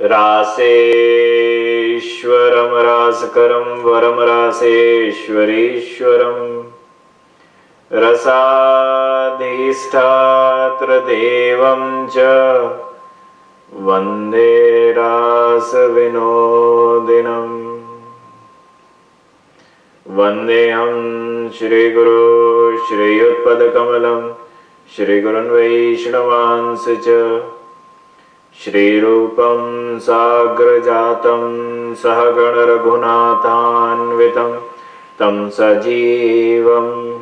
रासेश्वरं, रासकरं, वरं रासेश्वरेश्वरम् रसाधिष्ठात्र देवं च वंदे रासविनोदिनम् वन्देऽहं श्रीगुरु श्रीयुत्पदकमलं श्रीगुरुन् वैष्णवांस च। श्रीरूपं साग्रजातं सहगणरघुनाथान्वितं तं सजीवम्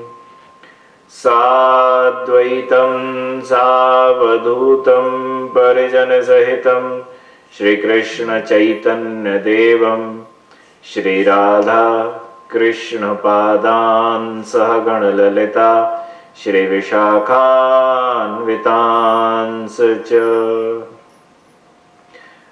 साद्वैतं सावधूतं परिजनसहितं श्रीकृष्णचैतन्यदेवं श्रीराधा कृष्णपादान् सह गणललिता श्रीविशाखान्वितांस च।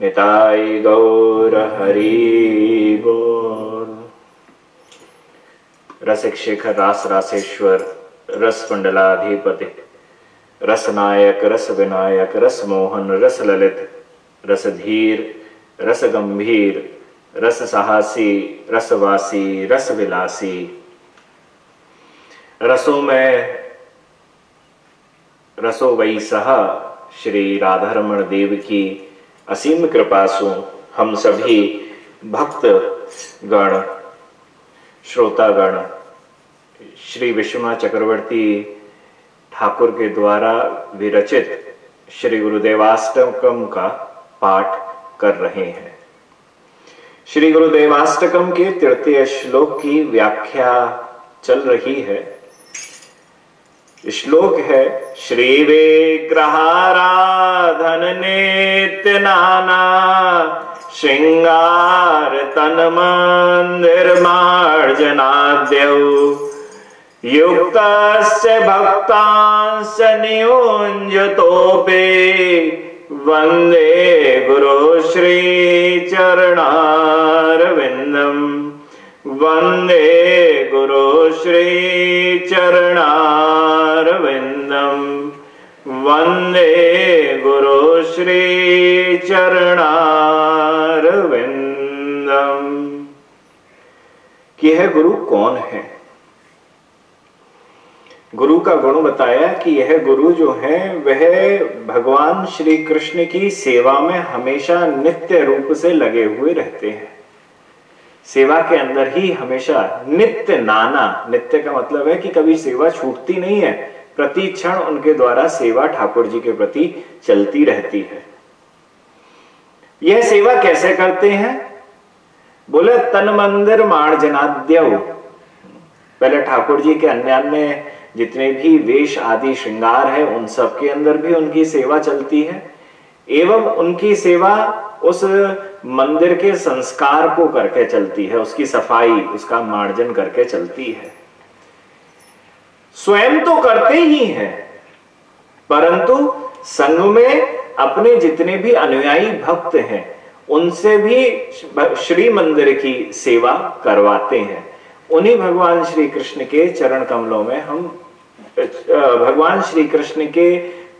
निताई गौर हरि बोल। रसिक शेखर रास रासेश्वर, रस मंडलाधिपति, रस नायक, रस विनायक, रस मोहन, रस ललित, रस धीर, रस गंभीर, रस साहसी रसवासी रस विलासी। रसों में रसो वही सहा श्री राधारमण देव की असीम कृपा सु। हम सभी भक्त गण श्रोतागण श्री विश्वनाथ चक्रवर्ती ठाकुर के द्वारा विरचित श्री गुरुदेवाष्टकम का पाठ कर रहे हैं। श्री गुरुदेवाष्टकम के तृतीय श्लोक की व्याख्या चल रही है। श्लोक है श्री विग्रहाराधन नित्य नाना, श्रृंगार तन मंदिर मार्जनाद्यौ। युक्त भक्तांश नियुंजतोपे वंदे गुरु श्री चरणारविंदम वंदे गुरु श्री चरणारविंदम वंदे गुरु श्री चरणारविंदम कि यह गुरु कौन है? गुरु का गुण बताया कि यह गुरु जो है, वह भगवान श्री कृष्ण की सेवा में हमेशा नित्य रूप से लगे हुए रहते हैं। सेवा के अंदर ही हमेशा नित्य नाना, नित्य का मतलब है कि कभी सेवा छूटती नहीं है। प्रति क्षण उनके द्वारा सेवा ठाकुर जी के प्रति चलती रहती है। यह सेवा कैसे करते हैं? बोले, तन मंदिर मार्जनाद्यव पहले ठाकुर जी के अन्य अन्य जितने भी वेश आदि श्रृंगार है, उन सब के अंदर भी उनकी सेवा चलती है। एवं उनकी सेवा उस मंदिर के संस्कार को करके चलती है, उसकी सफ़ाई, उसका मार्जन करके चलती है। स्वयं तो करते ही हैं, परंतु संघ में अपने जितने भी अनुयायी भक्त हैं, उनसे भी श्री मंदिर की सेवा करवाते हैं। उन्हीं भगवान श्री कृष्ण के चरण कमलों में हम भगवान श्री कृष्ण के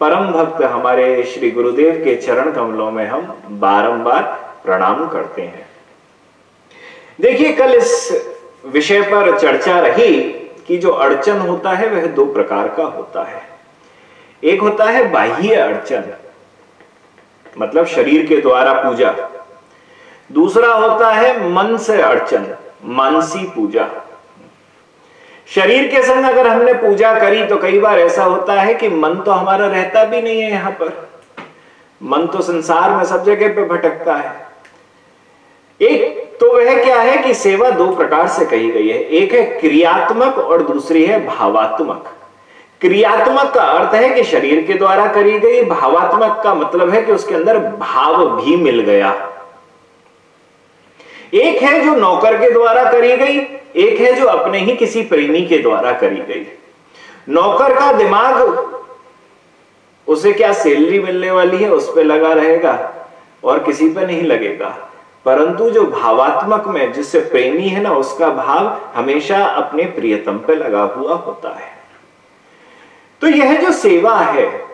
परम भक्त हमारे श्री गुरुदेव के चरण कमलों में हम बारंबार प्रणाम करते हैं। देखिए, कल इस विषय पर चर्चा रही कि जो अड़चन होता है, वह दो प्रकार का होता है। एक होता है बाह्य अड़चन मतलब शरीर के द्वारा पूजा। दूसरा होता है मन से अड़चन, मानसी पूजा। शरीर के संग अगर हमने पूजा करी तो कई बार ऐसा होता है कि मन तो हमारा रहता भी नहीं है यहाँ पर। मन तो संसार में सब जगह पे भटकता है। एक तो वह क्या है कि सेवा दो प्रकार से कही गई है। एक है क्रियात्मक और दूसरी है भावात्मक। क्रियात्मक का अर्थ है कि शरीर के द्वारा करी गई भावात्मक का मतलब है कि उसके अंदर भाव भी मिल गया। एक है जो नौकर के द्वारा करी गई एक है जो अपने ही किसी प्रेमी के द्वारा करी गई नौकर का दिमाग, उसे क्या सैलरी मिलने वाली है, उस पर लगा रहेगा और किसी पर नहीं लगेगा। परंतु जो भावात्मक में जिससे प्रेमी है ना, उसका भाव हमेशा अपने प्रियतम पे लगा हुआ होता है। तो यह जो सेवा है,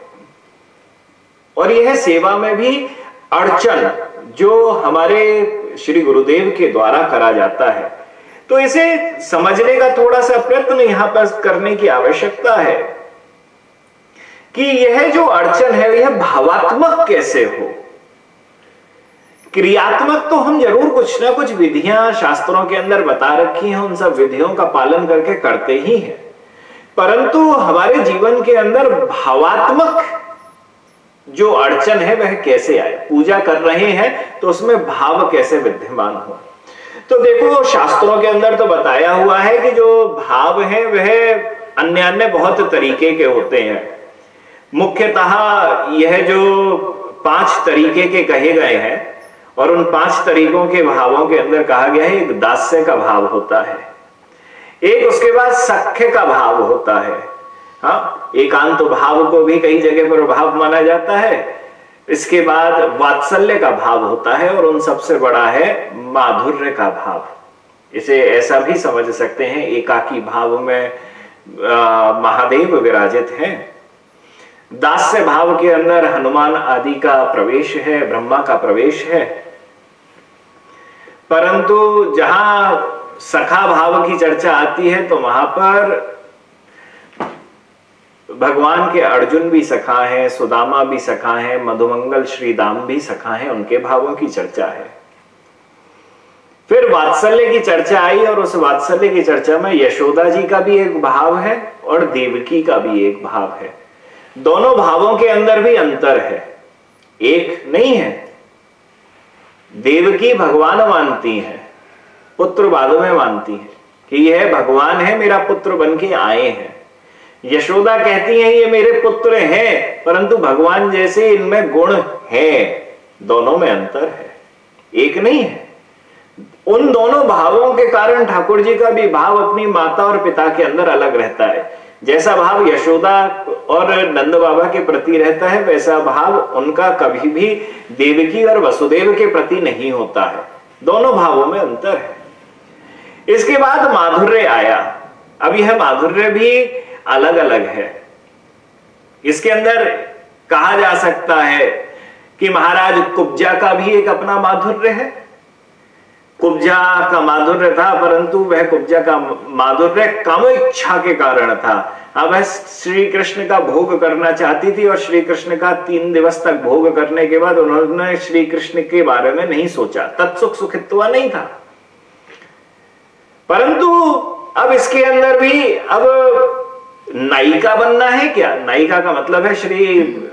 और यह सेवा में भी अड़चन जो हमारे श्री गुरुदेव के द्वारा करा जाता है तो इसे समझने का थोड़ा सा प्रयत्न यहाँ पर करने की आवश्यकता है कि यह जो अड़चन है, यह भावात्मक कैसे हो? क्रियात्मक तो हम ज़रूर कुछ ना कुछ विधियाँ शास्त्रों के अंदर बता रखी हैं, उन सब विधियों का पालन करके करते ही हैं। परंतु हमारे जीवन के अंदर भावात्मक जो अड़चन है, वह कैसे आए? पूजा कर रहे हैं तो उसमें भाव कैसे विद्यमान हो? तो देखो, शास्त्रों के अंदर तो बताया हुआ है कि जो भाव है, वह अन्य अन्य बहुत तरीके के होते हैं। मुख्यतः यह जो पाँच तरीके के कहे गए हैं, और उन पाँच तरीकों के भावों के अंदर कहा गया है, एक दास्य का भाव होता है, एक उसके बाद सख्य का भाव होता है। हाँ एकांत भाव को भी कई जगह पर भाव माना जाता है इसके बाद वात्सल्य का भाव होता है और उन सबसे बड़ा है माधुर्य का भाव। इसे ऐसा भी समझ सकते हैं, एकाकी भाव में महादेव विराजित हैं। दास्य भाव के अंदर हनुमान आदि का प्रवेश है, ब्रह्मा का प्रवेश है। परंतु जहाँ सखा भाव की चर्चा आती है तो वहाँ पर भगवान के अर्जुन भी सखा है, सुदामा भी सखा है, मधुमंगल श्री दाम भी सखा है, उनके भावों की चर्चा है। फिर वात्सल्य की चर्चा आई और उस वात्सल्य की चर्चा में यशोदा जी का भी एक भाव है और देवकी का भी एक भाव है। दोनों भावों के अंदर भी अंतर है। एक नहीं है। देवकी भगवान मानती है, पुत्र बाद में मानती है कि यह भगवान है, मेरा पुत्र बन के आए हैं। यशोदा कहती हैं, ये मेरे पुत्र हैं, परंतु भगवान जैसे इनमें गुण है। दोनों में अंतर है, एक नहीं है। उन दोनों भावों के कारण ठाकुर जी का भी भाव अपनी माता और पिता के अंदर अलग रहता है। जैसा भाव यशोदा और नंद बाबा के प्रति रहता है, वैसा भाव उनका कभी भी देवकी और वसुदेव के प्रति नहीं होता है। दोनों भावों में अंतर है। इसके बाद माधुर्य आया। अब यह माधुर्य भी अलग अलग है। इसके अंदर कहा जा सकता है कि महाराज, कुब्जा का भी एक अपना माधुर्य है। कुब्जा का माधुर्य था, परंतु वह कुब्जा का माधुर्य काम इच्छा के कारण था। अब वह श्री कृष्ण का भोग करना चाहती थी और श्री कृष्ण का तीन दिवस तक भोग करने के बाद उन्होंने श्री कृष्ण के बारे में नहीं सोचा। तत्सुख सुखित्वा नहीं था। परंतु अब इसके अंदर भी, अब नायिका बनना है क्या? नायिका का मतलब है श्री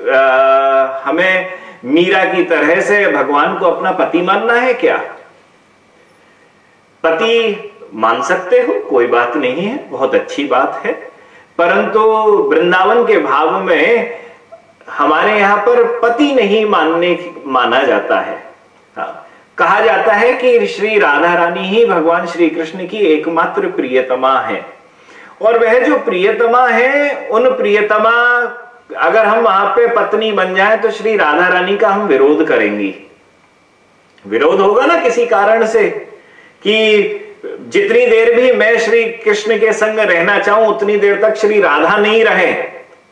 आ, हमें मीरा की तरह से भगवान को अपना पति मानना है क्या? पति मान सकते हो कोई बात नहीं है बहुत अच्छी बात है। परंतु वृंदावन के भाव में हमारे यहाँ पर पति नहीं मानने माना जाता है। हाँ, कहा जाता है कि श्री राधा रानी ही भगवान श्री कृष्ण की एकमात्र प्रियतमा है। और वह जो प्रियतमा है, उन प्रियतमा, अगर हम वहाँ पे पत्नी बन जाए तो श्री राधा रानी का हम विरोध करेंगी। विरोध होगा ना किसी कारण से कि जितनी देर भी मैं श्री कृष्ण के संग रहना चाहूँ, उतनी देर तक श्री राधा नहीं रहे।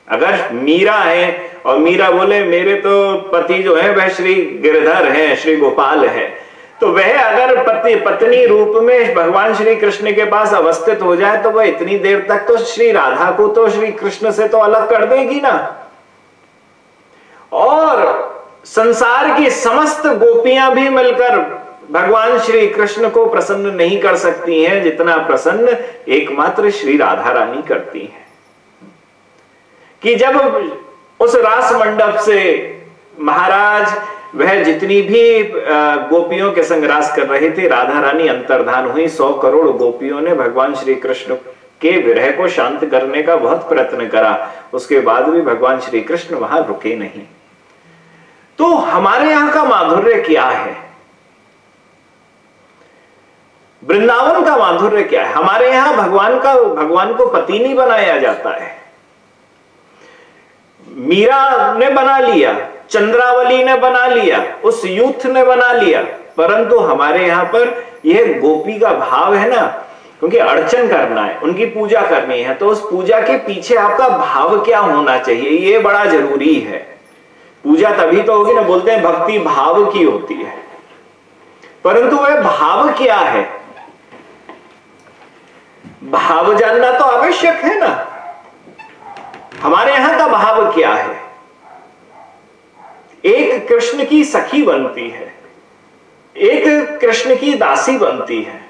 अगर मीरा है, और मीरा बोले, मेरे तो पति जो है, वह श्री गिरधर है, श्री गोपाल है। तो वह अगर पति, पत्नी रूप में भगवान श्री कृष्ण के पास अवस्थित हो जाए तो वह इतनी देर तक तो श्री राधा को तो श्री कृष्ण से तो अलग कर देगी ना। और संसार की समस्त गोपियाँ भी मिलकर भगवान श्री कृष्ण को प्रसन्न नहीं कर सकती हैं, जितना प्रसन्न एकमात्र श्री राधा रानी करती हैं। कि जब उस रास मंडप से महाराज वह जितनी भी गोपियों के संग रास कर रहे थे, राधा रानी अंतर्धान हुई, सौ करोड़ गोपियों ने भगवान श्री कृष्ण के विरह को शांत करने का बहुत प्रयत्न करा। उसके बाद भी भगवान श्री कृष्ण वहाँ रुके नहीं। तो हमारे यहाँ का माधुर्य क्या है? वृंदावन का माधुर्य क्या है? हमारे यहाँ भगवान का, भगवान को पति नहीं बनाया जाता है। मीरा ने बना लिया। चंद्रावली ने बना लिया, उस यूथ ने बना लिया। परंतु हमारे यहाँ पर यह गोपी का भाव है ना, क्योंकि अर्चन करना है, उनकी पूजा करनी है तो उस पूजा के पीछे आपका भाव क्या होना चाहिए, ये बड़ा ज़रूरी है। पूजा तभी तो होगी ना, बोलते हैं भक्ति भाव की होती है। परंतु वह भाव क्या है? भाव जानना तो आवश्यक है ना। हमारे यहाँ का भाव क्या है? एक कृष्ण की सखी बनती है। एक कृष्ण की दासी बनती है।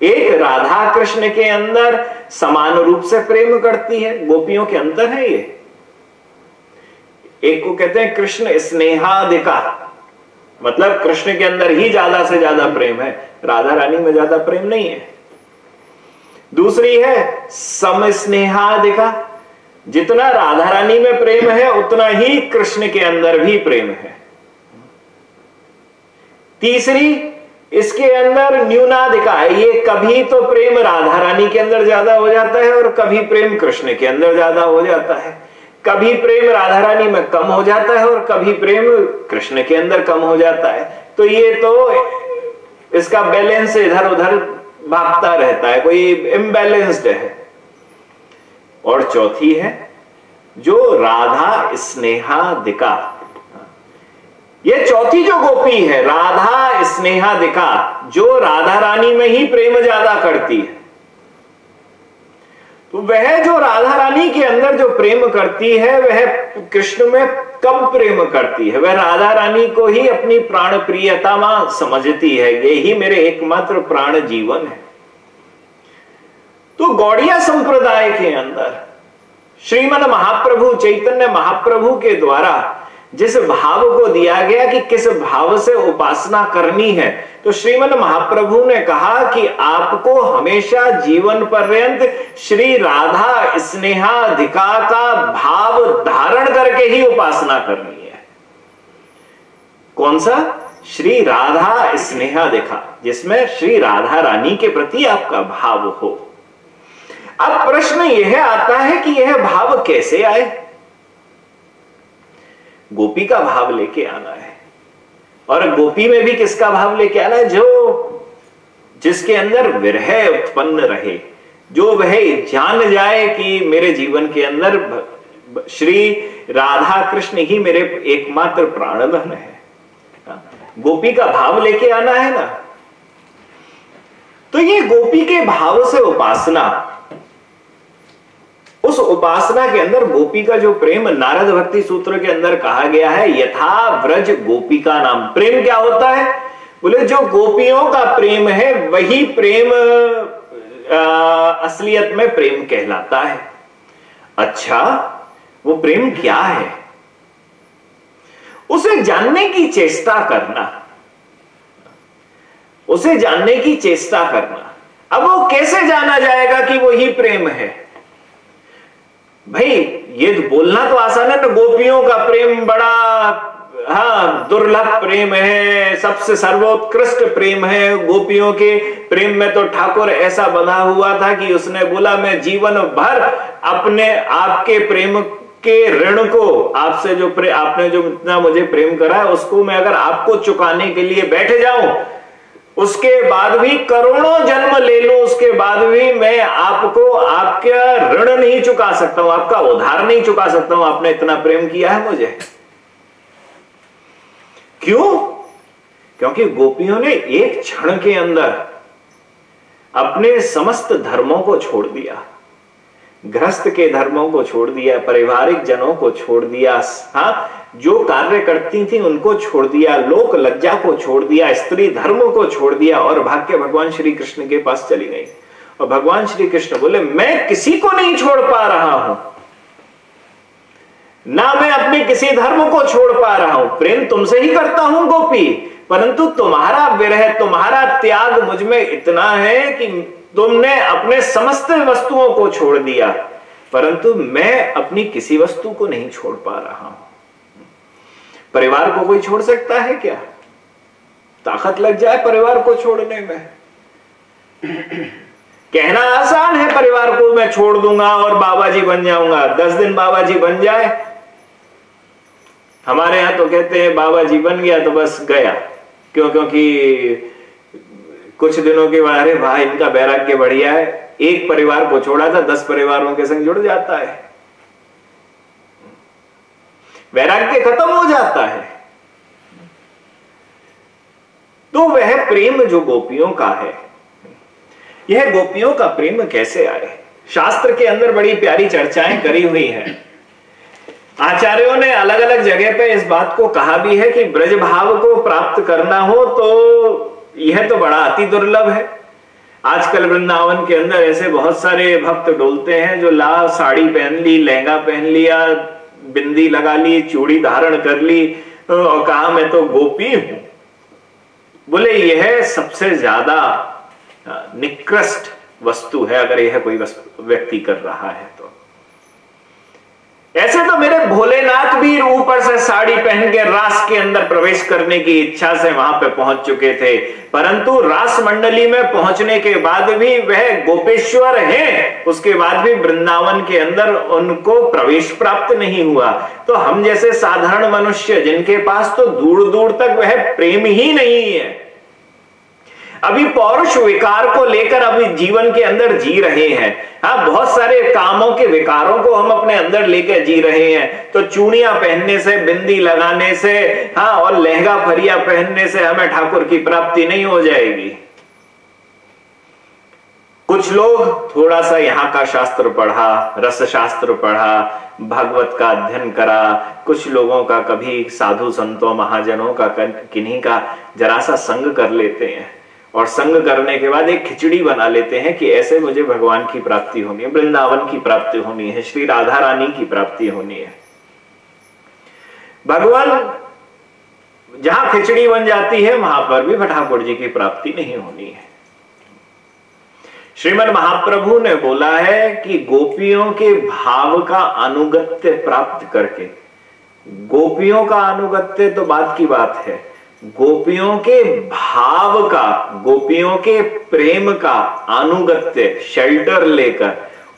एक राधा कृष्ण के अंदर समान रूप से प्रेम करती है। गोपियों के अंतर है ये। एक को कहते हैं कृष्ण स्नेहाधिका मतलब कृष्ण के अंदर ही ज़्यादा से ज़्यादा प्रेम है। राधा रानी में ज़्यादा प्रेम नहीं है। दूसरी है सम स्नेहादिका जितना राधा रानी में प्रेम है, उतना ही कृष्ण के अंदर भी प्रेम है। तीसरी, इसके अंदर न्यूनाधिका है। ये कभी तो प्रेम राधा रानी के अंदर ज़्यादा हो जाता है और कभी प्रेम कृष्ण के अंदर ज़्यादा हो जाता है। कभी प्रेम राधा रानी में कम हो जाता है और कभी प्रेम कृष्ण के अंदर कम हो जाता है। तो ये तो इसका बैलेंस इधर उधर भागता रहता है, कोई इम्बैलेंस्ड है। और चौथी है, जो राधा स्नेहा दिका। ये चौथी जो गोपी है, राधा स्नेहादिका जो राधा रानी में ही प्रेम ज़्यादा करती है। तो वह जो राधा रानी के अंदर जो प्रेम करती है, वह कृष्ण में कम प्रेम करती है। वह राधा रानी को ही अपनी प्राण प्रियता माँ समझती है। ये ही मेरे एकमात्र प्राण जीवन है। तो गौड़िया संप्रदाय के अंदर श्रीमद महाप्रभु चैतन्य महाप्रभु के द्वारा जिस भाव को दिया गया कि किस भाव से उपासना करनी है तो श्रीमद महाप्रभु ने कहा कि आपको हमेशा जीवन पर्यंत श्री राधा स्नेहा स्नेहाधिका का भाव धारण करके ही उपासना करनी है। कौन सा? श्री राधा स्नेहाधिका, जिसमें श्री राधा रानी के प्रति आपका भाव हो। अब प्रश्न यह आता है कि यह भाव कैसे आए? गोपी का भाव लेके आना है। और गोपी में भी किसका भाव लेके आना है? जो जिसके अंदर विरह उत्पन्न रहे जो वह जान जाए कि मेरे जीवन के अंदर श्री राधा कृष्ण ही मेरे एकमात्र प्राणधन है। हाँ, गोपी का भाव लेके आना है ना? तो ये गोपी के भाव से उपासना उस उपासना के अंदर गोपी का जो प्रेम नारद भक्ति सूत्र के अंदर कहा गया है यथा व्रज गोपी का नाम। प्रेम क्या होता है? बोले जो गोपियों का प्रेम है वही प्रेम आ, असलियत में प्रेम कहलाता है। अच्छा वो प्रेम क्या है? उसे जानने की चेष्टा करना। उसे जानने की चेष्टा करना। अब वो कैसे जाना जाएगा कि वो ही प्रेम है? भाई ये तो बोलना तो आसान है ना गोपियों का प्रेम बड़ा हाँ दुर्लभ प्रेम है सबसे सर्वोत्कृष्ट प्रेम है। गोपियों के प्रेम में तो ठाकुर ऐसा बना हुआ था कि उसने बोला मैं जीवन भर अपने आपके प्रेम के ऋण को आपसे जो प्रे, आपने जो इतना मुझे प्रेम करा है उसको मैं अगर आपको चुकाने के लिए बैठ जाऊँ उसके बाद भी करोड़ों जन्म ले लो, उसके बाद भी मैं आपको आपका ऋण नहीं चुका सकता हूँ, आपका उधार नहीं चुका सकता हूँ, आपने इतना प्रेम किया है मुझे। क्यों? क्योंकि गोपियों ने एक क्षण के अंदर अपने समस्त धर्मों को छोड़ दिया। ग्रस्त के धर्मों को छोड़ दिया, पारिवारिक जनों को छोड़ दिया हाँ जो कार्य करती थी उनको छोड़ दिया, लोक लज्जा को छोड़ दिया, स्त्री धर्म को छोड़ दिया और भाग्य भगवान श्री कृष्ण के पास चली गई। और भगवान श्री कृष्ण बोले, मैं किसी को नहीं छोड़ पा रहा हूँ। ना मैं अपने किसी धर्म को छोड़ पा रहा हूँ। प्रेम तुमसे ही करता हूँ, गोपी। परंतु तुम्हारा विरह, तुम्हारा त्याग मुझमें इतना है कि तुमने अपने समस्त वस्तुओं को छोड़ दिया, परंतु मैं अपनी किसी वस्तु को नहीं छोड़ पा रहा हूँ। परिवार को कोई छोड़ सकता है क्या? ताकत लग जाए परिवार को छोड़ने में। कहना आसान है, परिवार को मैं छोड़ दूँगा और बाबा जी बन जाऊँगा। दस दिन बाबा जी बन जाए। हमारे यहाँ तो कहते हैं बाबा जी बन गया तो बस गया। क्यों? क्योंकि कुछ दिनों के बाद, अरे भाई इनका वैराग्य बढ़िया है। एक परिवार को छोड़ा था, दस परिवारों के संग जुड़ जाता है। वैराग्य खत्म हो जाता है। तो वह प्रेम जो गोपियों का है, यह गोपियों का प्रेम कैसे आए? शास्त्र के अंदर बड़ी प्यारी चर्चाएँ करी हुई हैं। आचार्यों ने अलग अलग जगह पे इस बात को कहा भी है कि ब्रज भाव को प्राप्त करना हो तो यह तो बड़ा अति दुर्लभ है। आजकल वृंदावन के अंदर ऐसे बहुत सारे भक्त डोलते हैं जो ला साड़ी पहन ली, लहंगा पहन लिया, बिंदी लगा ली, चूड़ी धारण कर ली और कहा मैं तो गोपी हूँ। बोले, यह सबसे ज़्यादा निकृष्ट वस्तु है अगर यह कोई व्यक्ति कर रहा है तो। ऐसे तो मेरे भोलेनाथ भी ऊपर से साड़ी पहन के रास के अंदर प्रवेश करने की इच्छा से वहाँ पे पहुँच चुके थे। परंतु रास मंडली में पहुँचने के बाद भी वह गोपेश्वर है, उसके बाद भी वृंदावन के अंदर उनको प्रवेश प्राप्त नहीं हुआ। तो हम जैसे साधारण मनुष्य जिनके पास तो दूर दूर तक वह प्रेम ही नहीं है। अभी पौरुष विकार को लेकर अभी जीवन के अंदर जी रहे हैं। हाँ बहुत सारे कामों के विकारों को हम अपने अंदर लेकर जी रहे हैं। तो चूड़िया पहनने से, बिंदी लगाने से हाँ और लहंगा फरिया पहनने से हमें ठाकुर की प्राप्ति नहीं हो जाएगी। कुछ लोग थोड़ा सा यहाँ का शास्त्र पढ़ा रस शास्त्र पढ़ा, भागवत का अध्ययन करा, कुछ लोगों का, कभी साधु संतों, महाजनों का किन्हीं का जरा सा संग कर लेते हैं। और संग करने के बाद एक खिचड़ी बना लेते हैं कि ऐसे मुझे भगवान की प्राप्ति होनी है, वृंदावन की प्राप्ति होनी है, श्री राधा रानी की प्राप्ति होनी है। भगवान, जहाँ खिचड़ी बन जाती है, वहाँ पर भी ठाकुर जी की प्राप्ति नहीं होनी है। श्रीमद महाप्रभु ने बोला है कि गोपियों के भाव का अनुगत्य प्राप्त करके, गोपियों का अनुगत्य तो बात की बात है गोपियों के भाव का गोपियों के प्रेम का अनुगत्य शेल्टर लेकर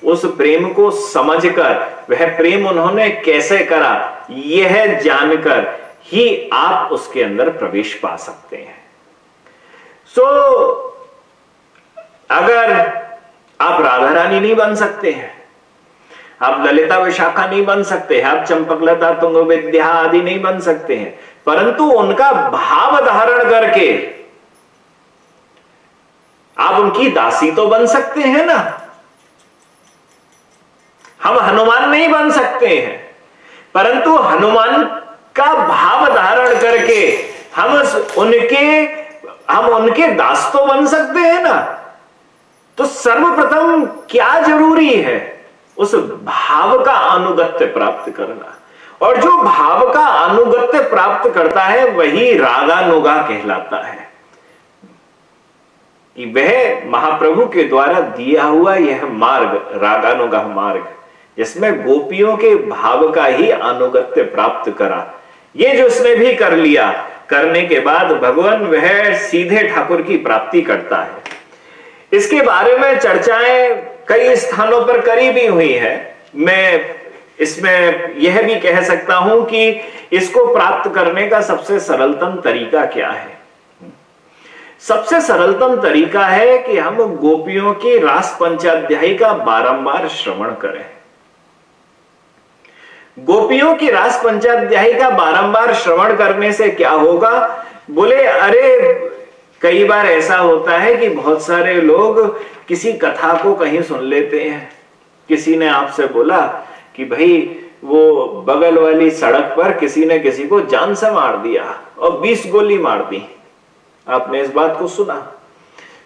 उस प्रेम को समझकर वह प्रेम उन्होंने कैसे करा यह जानकर ही आप उसके अंदर प्रवेश पा सकते हैं। सो so, अगर आप राधा रानी नहीं बन सकते हैं आप ललिता विशाखा नहीं बन सकते हैं आप चंपकलता तुंग विद्या आदि नहीं बन सकते हैं परंतु उनका भाव धारण करके आप उनकी दासी तो बन सकते हैं ना। हम हनुमान नहीं बन सकते हैं। परंतु हनुमान का भाव धारण करके हम उनके हम उनके दास तो बन सकते हैं ना। तो सर्वप्रथम क्या ज़रूरी है? उस भाव का अनुगत्य प्राप्त करना। और जो भाव का अनुगत्य प्राप्त करता है, वही रागानुगा कहलाता है। कि वह महाप्रभु के द्वारा दिया हुआ यह मार्ग, रागानुगा मार्ग, जिसमें गोपियों के भाव का ही अनुगत्य प्राप्त करा। ये जो उसने भी कर लिया, करने के बाद भगवान वह सीधे ठाकुर की प्राप्ति करता है। इसके बारे में चर्चाएँ कई स्थानों पर करी भी हुई है। मैं इसमें यह भी कह सकता हूँ कि इसको प्राप्त करने का सबसे सरलतम तरीका क्या है? सबसे सरलतम तरीका है कि हम गोपियों की रास पंचाध्यायी का बारंबार श्रवण करें। गोपियों की रास पंचाध्यायी का बारंबार श्रवण करने से क्या होगा? बोले, अरे, कई बार ऐसा होता है कि बहुत सारे लोग किसी कथा को कहीं सुन लेते हैं। किसी ने आपसे बोला कि भाई, वो बगल वाली सड़क पर किसी ने किसी को जान से मार दिया और बीस गोली मार दी। आपने इस बात को सुना।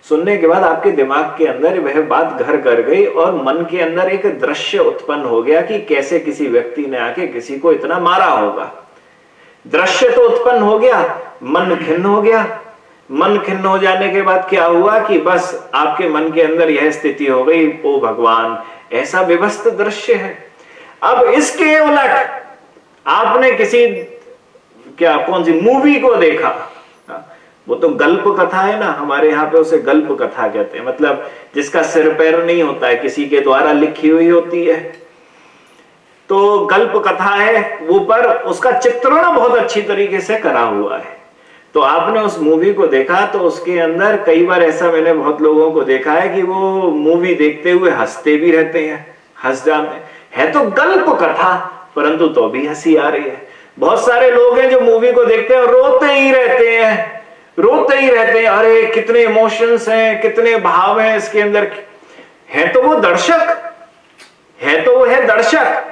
सुनने के बाद आपके दिमाग के अंदर वह बात घर कर गई और मन के अंदर एक दृश्य उत्पन्न हो गया कि कैसे किसी व्यक्ति ने आके किसी को इतना मारा होगा। दृश्य तो उत्पन्न हो गया, मन खिन्न हो गया। मन खिन्न हो जाने के बाद क्या हुआ कि बस आपके मन के अंदर यह स्थिति हो गई, ओ भगवान, ऐसा विवस्थ दृश्य है। अब इसके उलट आपने किसी, क्या, कौन सी मूवी को देखा? वो तो गल्प कथा है ना, हमारे यहाँ पे उसे गल्प कथा कहते हैं। मतलब जिसका सिर पैर नहीं होता है, किसी के द्वारा लिखी हुई होती है। तो गल्प कथा है वो पर, उसका चित्रण बहुत अच्छी तरीके से करा हुआ है। तो आपने उस मूवी को देखा तो उसके अंदर कई बार ऐसा मैंने बहुत लोगों को देखा है कि वो मूवी देखते हुए हँसते भी रहते हैं, हंस जाते है। तो गल्प कथा, परंतु तो भी हँसी आ रही है। बहुत सारे लोग हैं जो मूवी को देखते हैं और रोते ही रहते हैं। रोते ही रहते हैं। अरे, कितने इमोशंस हैं, कितने भाव हैं इसके अंदर। है तो वो दर्शक। है तो वो है दर्शक।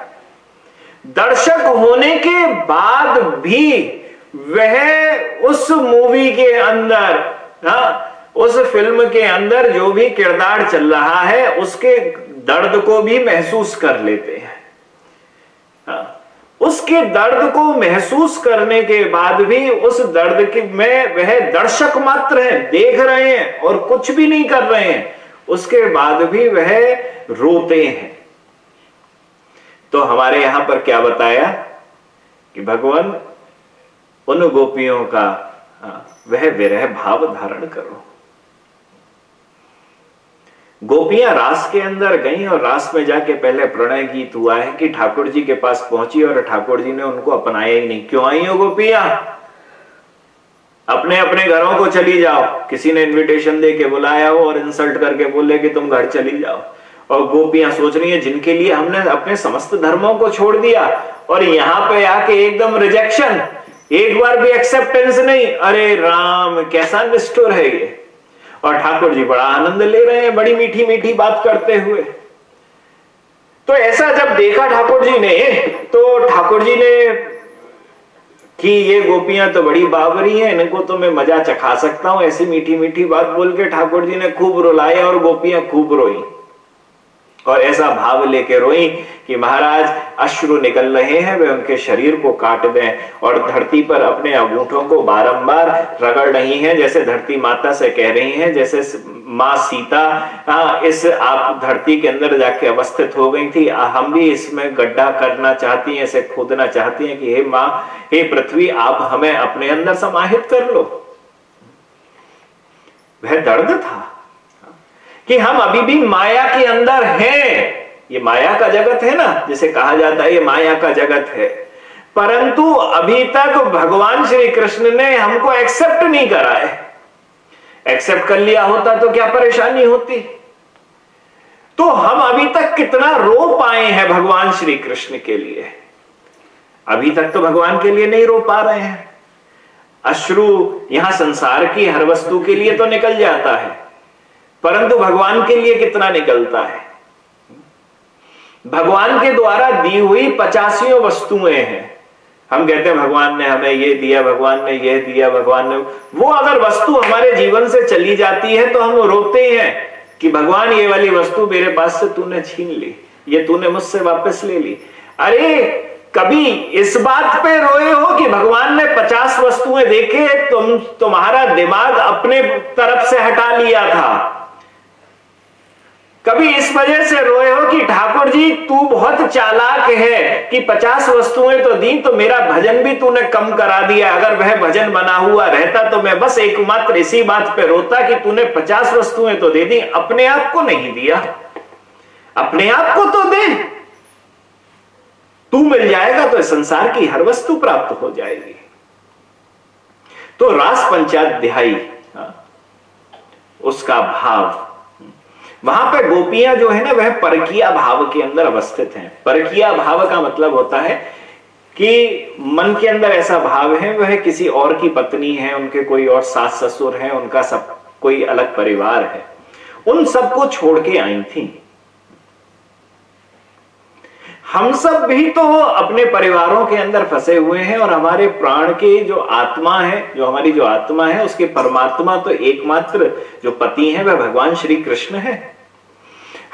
दर्शक होने के बाद भी वह उस मूवी के अंदर, हा? उस फ़िल्म के अंदर जो भी किरदार चल रहा है, उसके दर्द को भी महसूस कर लेते हैं। उसके दर्द को महसूस करने के बाद भी उस दर्द के में वह दर्शक मात्र है, देख रहे हैं और कुछ भी नहीं कर रहे हैं। उसके बाद भी वह रोते हैं। तो हमारे यहाँ पर क्या बताया कि भगवान, उन गोपियों का वह विरह भाव धारण करो। गोपियाँ रास के अंदर गई और रास में जाके पहले प्रणय गीत हुआ है कि ठाकुर जी के पास पहुँची और ठाकुर जी ने उनको अपनाया ही नहीं। क्यों आई हो गोपियाँ? अपने अपने घरों को चली जाओ। किसी ने इनविटेशन दे के बुलाया हो और इंसल्ट करके बोले कि तुम घर चली जाओ। और गोपियाँ सोच रही है, जिनके लिए हमने अपने समस्त धर्मों को छोड़ दिया। और यहाँ पे आके एकदम रिजेक्शन एक बार भी एक्सेप्टेंस नहीं। अरे राम, कैसा निष्ठुर है ये। और ठाकुर जी बड़ा आनंद ले रहे हैं, बड़ी मीठी मीठी बात करते हुए। तो ऐसा जब देखा ठाकुर जी ने तो ठाकुर जी ने कि ये गोपियाँ तो बड़ी बाबरी हैं, इनको तो मैं मज़ा चखा सकता हूँ, ऐसी मीठी मीठी बात बोल के ठाकुर जी ने खूब रुलाया और गोपियाँ खूब रोई। और ऐसा भाव लेके रोई कि महाराज अश्रु निकल रहे हैं वे उनके शरीर को काट दें और धरती पर अपने अंगूठों को बारंबार रगड़ रही हैं जैसे धरती माता से कह रही हैं जैसे माँ सीता आ, इस आप धरती के अंदर जाके अवस्थित हो गई थी। हम भी इसमें गड्ढा करना चाहती हैं इसे खोदना चाहती हैं कि हे माँ हे पृथ्वी आप हमें अपने अंदर समाहित कर लो। वह दर्द था कि हम अभी भी माया के अंदर हैं। ये माया का जगत है ना, जिसे कहा जाता है ये माया का जगत है। परंतु अभी तक भगवान श्री कृष्ण ने हमको एक्सेप्ट नहीं करा है। एक्सेप्ट कर लिया होता तो क्या परेशानी होती? तो हम अभी तक कितना रो पाए हैं भगवान श्री कृष्ण के लिए। अभी तक तो भगवान के लिए नहीं रो पा रहे हैं। अश्रु यहाँ संसार की हर वस्तु के लिए तो निकल जाता है, परंतु भगवान के लिए कितना निकलता है? भगवान के द्वारा दी हुई पचासियों वस्तुएँ हैं। हम कहते हैं, भगवान ने हमें ये दिया, भगवान ने ये दिया, भगवान ने वो अगर वस्तु हमारे जीवन से चली जाती है तो हम रोते हैं कि भगवान ये वाली वस्तु मेरे पास से तूने छीन ली, ये तूने मुझसे वापस ले ली। अरे, कभी इस बात पे रोए हो कि भगवान ने पचास वस्तुएँ देखे, तुम, तुम्हारा दिमाग अपने तरफ़ से हटा लिया था? कभी इस वजह से रोए हो कि ठाकुर जी तू बहुत चालाक है कि पचास वस्तुएँ तो दी तो मेरा भजन भी तूने कम करा दिया। अगर वह भजन बना हुआ रहता तो मैं बस एकमात्र इसी बात पे रोता कि तूने पचास वस्तुएँ तो दे दी अपने आप को नहीं दिया। अपने आप को तो दे। तू मिल जाएगा तो संसार की हर वस्तु प्राप्त हो जाएगी। तो रास पंचाध्यायी हाँ, उसका भाव वहाँ पर गोपियाँ जो है ना, वह परकिया भाव के अंदर अवस्थित हैं। परकिया भाव का मतलब होता है कि मन के अंदर ऐसा भाव है, वह किसी और की पत्नी है, उनके कोई और सास ससुर है, उनका सब, कोई अलग परिवार है। उन सबको छोड़ के आई थी। हम सब भी तो अपने परिवारों के अंदर फंसे हुए हैं और हमारे प्राण के जो आत्मा है, जो हमारी जो आत्मा है, उसके परमात्मा तो एकमात्र जो पति है, वह भगवान श्री कृष्ण है।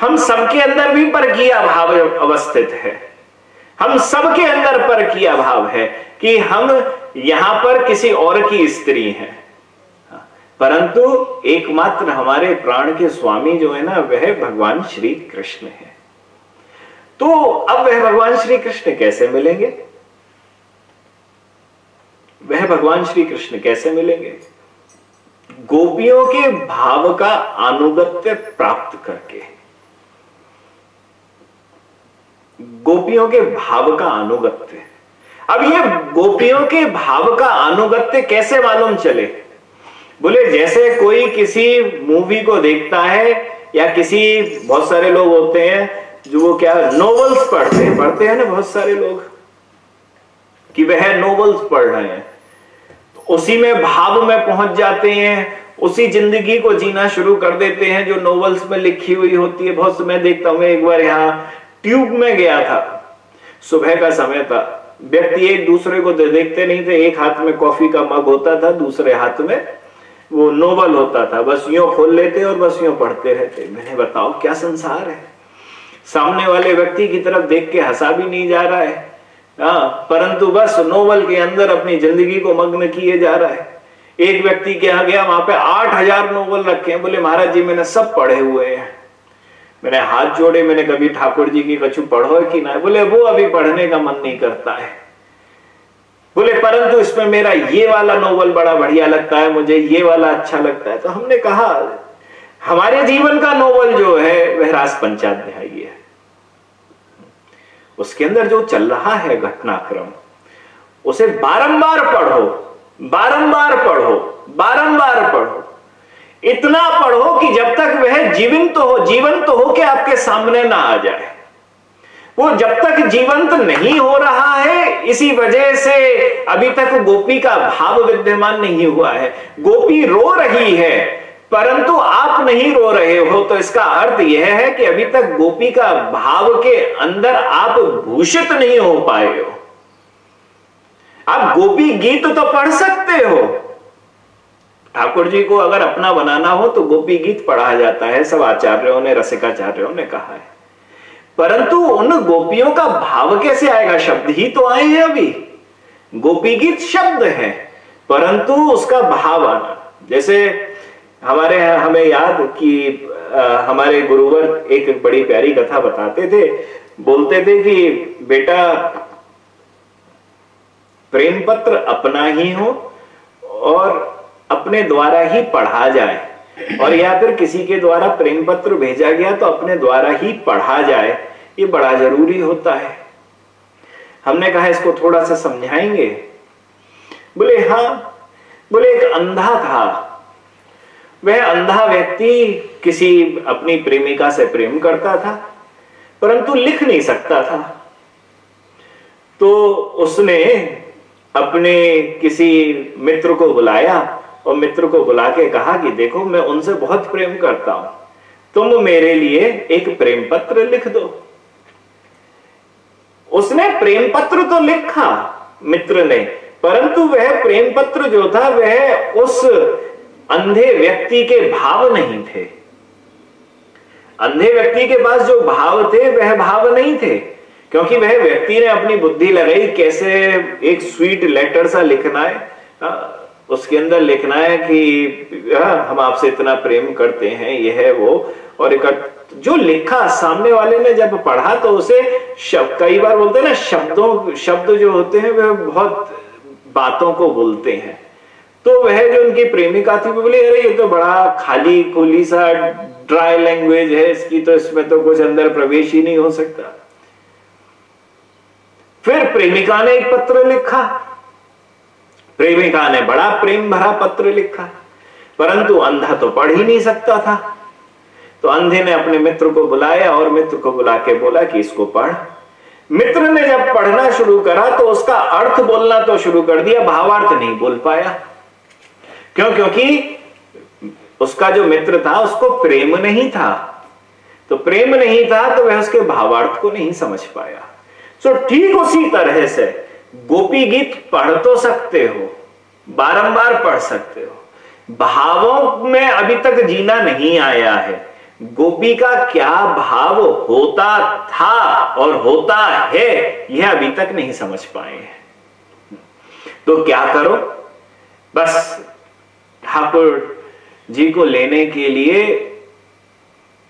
हम सबके अंदर भी पर किया भाव अवस्थित है। हम सबके अंदर पर किया भाव है कि हम यहाँ पर किसी और की स्त्री हैं। परंतु एकमात्र हमारे प्राण के स्वामी जो है ना, वह भगवान श्री कृष्ण है। तो अब वह भगवान श्री कृष्ण कैसे मिलेंगे? वह भगवान श्री कृष्ण कैसे मिलेंगे? गोपियों के भाव का अनुगत्य प्राप्त करके। गोपियों के भाव का अनुगत्य अब ये गोपियों के भाव का अनुगत्य कैसे मालूम चले? बोले, जैसे कोई किसी मूवी को देखता है, या किसी बहुत सारे लोग होते हैं, जो वो क्या नोवेल्स पढ़ते हैं पढ़ते हैं ना बहुत सारे लोग, कि वह नोवेल्स पढ़ रहे हैं। तो उसी में भाव में पहुँच जाते हैं, उसी ज़िंदगी को जीना शुरू कर देते हैं, जो नोवेल्स में लिखी हुई होती है। बहुत समय देखता हूँ एक बार यहाँ ट्यूब में गया था। सुबह का समय था। व्यक्ति एक दूसरे को देखते नहीं थे। एक हाथ में कॉफ़ी का मग होता था, दूसरे हाथ में वो नोवल होता था। बस यूँ खोल लेते और बस यूँ पढ़ते रहते। मैंने बताओ, क्या संसार है? सामने वाले व्यक्ति की तरफ़ देख के हंसा भी नहीं जा रहा है। हाँ परंतु बस नोवल के अंदर अपनी ज़िंदगी को मग्न किए जा रहा है। एक व्यक्ति के यहाँ गया वहाँ पे आठ हज़ार नोवल रखे हैं। बोले, महाराज जी, मैंने सब पढ़े हुए हैं। मैंने हाथ जोड़े, मैंने कभी ठाकुर जी की कछु पढ़ो कि ना? बोले, वो अभी पढ़ने का मन नहीं करता है। बोले, परंतु इसमें मेरा ये वाला नोवल बड़ा बढ़िया लगता है, मुझे ये वाला अच्छा लगता है। तो हमने कहा, हमारे जीवन का नोवल जो है, वह रास पंचाध्यायी है। उसके अंदर जो चल रहा है घटनाक्रम, उसे बारंबार पढ़ो बारंबार पढ़ो बारंबार पढ़ो। इतना पढ़ो कि जब तक वह जीवंत तो हो, जीवंत तो हो के आपके सामने ना आ जाए। वो जब तक जीवंत नहीं हो रहा है, इसी वजह से अभी तक गोपी का भाव विद्यमान नहीं हुआ है। गोपी रो रही है, परंतु आप नहीं रो रहे हो तो इसका अर्थ यह है कि अभी तक गोपी का भाव के अंदर आप भूषित नहीं हो पाए हो। आप गोपी गीत तो पढ़ सकते हो ठाकुर जी को अगर अपना बनाना हो तो गोपी गीत पढ़ा जाता है, सब आचार्यों ने, रसिकाचार्यों ने कहा है। परंतु उन गोपियों का भाव कैसे आएगा? शब्द ही तो आए हैं अभी। गोपी गीत शब्द है, परंतु उसका भाव आना। जैसे हमारे हमें याद कि हमारे गुरुवर एक बड़ी प्यारी कथा बताते थे। बोलते थे कि, बेटा प्रेम पत्र अपना ही हो और अपने द्वारा ही पढ़ा जाए। और या फिर किसी के द्वारा प्रेम पत्र भेजा गया तो अपने द्वारा ही पढ़ा जाए। ये बड़ा ज़रूरी होता है। हमने कहा इसको थोड़ा सा समझाएँगे। बोले हाँ। बोले, एक अंधा था। वह अंधा व्यक्ति किसी अपनी प्रेमिका से प्रेम करता था, परंतु लिख नहीं सकता था। तो उसने अपने किसी मित्र को बुलाया और मित्र को बुला के कहा कि देखो मैं उनसे बहुत प्रेम करता हूँ। तुम मेरे लिए एक प्रेम पत्र लिख दो। उसने प्रेम पत्र तो लिखा मित्र ने परंतु वह प्रेम पत्र जो था वह उस अंधे व्यक्ति के भाव नहीं थे। अंधे व्यक्ति के पास जो भाव थे वह भाव नहीं थे क्योंकि वह व्यक्ति ने अपनी बुद्धि लगाई कैसे एक स्वीट लेटर सा लिखना है। आ, उसके अंदर लिखना है कि आ, हम आपसे इतना प्रेम करते हैं यह है वो। और एक जो लिखा सामने वाले ने जब पढ़ा तो उसे शब्द कई बार बोलते हैं ना शब्दों शब्द जो होते हैं वह बहुत बातों को बोलते हैं। तो वह जो उनकी प्रेमिका थी वो बोले अरे ये तो बड़ा खाली खुली सा ड्राई लैंग्वेज है इसकी तो इसमें तो कुछ अंदर प्रवेश ही नहीं हो सकता। फिर प्रेमिका ने एक पत्र लिखा प्रेमिका ने बड़ा प्रेम भरा पत्र लिखा, परंतु अंधा तो पढ़ ही नहीं सकता था। तो अंधे ने अपने मित्र को बुलाया और मित्र को बुला के बोला कि इसको पढ़। मित्र ने जब पढ़ना शुरू करा तो उसका अर्थ बोलना तो शुरू कर दिया, भावार्थ नहीं बोल पाया। क्यों? क्योंकि उसका जो मित्र था, उसको प्रेम नहीं था। तो प्रेम नहीं था तो वह उसके भावार्थ को नहीं समझ पाया। सो ठीक उसी तरह से गोपी गीत पढ़ तो सकते हो, बारंबार पढ़ सकते हो। भावों में अभी तक जीना नहीं आया है। गोपी का क्या भाव होता था और होता है, यह अभी तक नहीं समझ पाए हैं। तो क्या करो? बस ठाकुर जी को लेने के लिए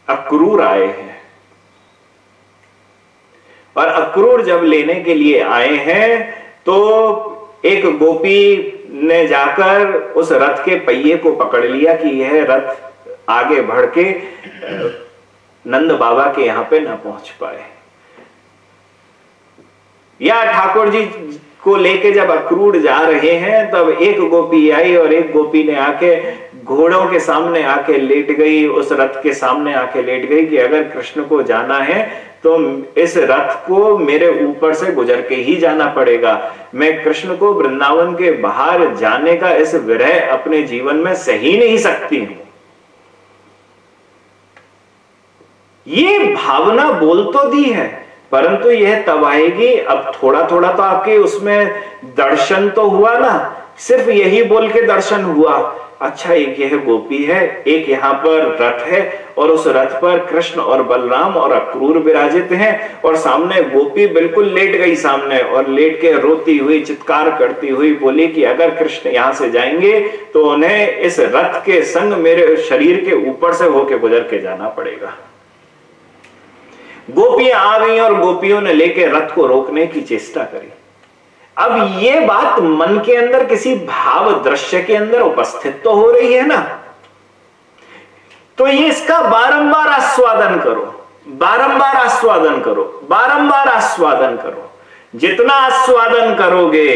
अक्रूर आए हैं। और अक्रूर जब लेने के लिए आए हैं तो एक गोपी ने जाकर उस रथ के पहिए को पकड़ लिया कि यह रथ आगे बढ़ के नंद बाबा के यहाँ पे ना पहुँच पाए। या ठाकुर जी को लेके जब अक्रूर जा रहे हैं, तब एक गोपी आई और एक गोपी ने आके घोड़ों के सामने आके लेट गई, उस रथ के सामने आके लेट गई कि अगर कृष्ण को जाना है तो इस रथ को मेरे ऊपर से गुजर के ही जाना पड़ेगा। मैं कृष्ण को वृंदावन के बाहर जाने का इस विरह अपने जीवन में सही नहीं सकती हूँ। ये भावना बोल तो दी है, परंतु यह तब आएगी, अब थोड़ा थोड़ा तो आपके उसमें दर्शन तो हुआ ना, सिर्फ़ यही बोल के दर्शन हुआ। अच्छा एक यह गोपी है, एक यहाँ पर रथ है और उस रथ पर कृष्ण और बलराम और अक्रूर विराजित हैं और सामने गोपी बिल्कुल लेट गई सामने और लेट के रोती हुई, चित्कार करती हुई बोली कि अगर कृष्ण यहाँ से जाएँगे तो उन्हें इस रथ के संग मेरे शरीर के ऊपर से होके गुजर के जाना पड़ेगा। गोपियाँ आ गई और गोपियों ने लेके रथ को रोकने की चेष्टा करी। अब ये बात मन के अंदर किसी भाव दृश्य के अंदर उपस्थित तो हो रही है ना? तो ये इसका बारंबार आस्वादन करो, बारंबार आस्वादन करो, बारंबार आस्वादन करो। जितना आस्वादन करोगे,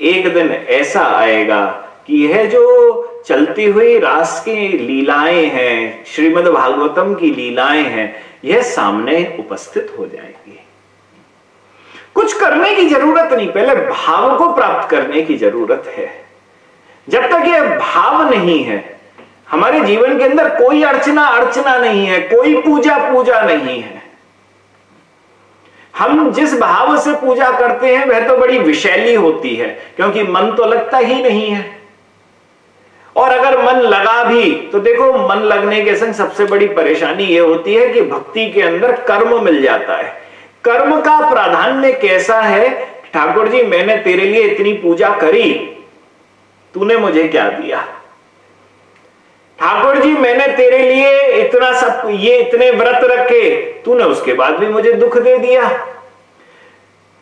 एक दिन ऐसा आएगा कि यह जो चलती हुई रास की लीलाएँ हैं, श्रीमद् भागवतम की लीलाएँ हैं, यह सामने उपस्थित हो जाएगी। कुछ करने की ज़रूरत नहीं, पहले भाव को प्राप्त करने की ज़रूरत है। जब तक यह भाव नहीं है, हमारे जीवन के अंदर कोई अर्चना अर्चना नहीं है, कोई पूजा पूजा नहीं है। हम जिस भाव से पूजा करते हैं, वह तो बड़ी विशैली होती है, क्योंकि मन तो लगता ही नहीं है। और अगर मन लगा भी तो देखो, मन लगने के संग सबसे बड़ी परेशानी यह होती है कि भक्ति के अंदर कर्म मिल जाता है। कर्म का प्राधान्य कैसा है? ठाकुर जी, मैंने तेरे लिए इतनी पूजा करी, तूने मुझे क्या दिया? ठाकुर जी, मैंने तेरे लिए इतना सब, ये इतने व्रत रखे, तूने उसके बाद भी मुझे दुख दे दिया।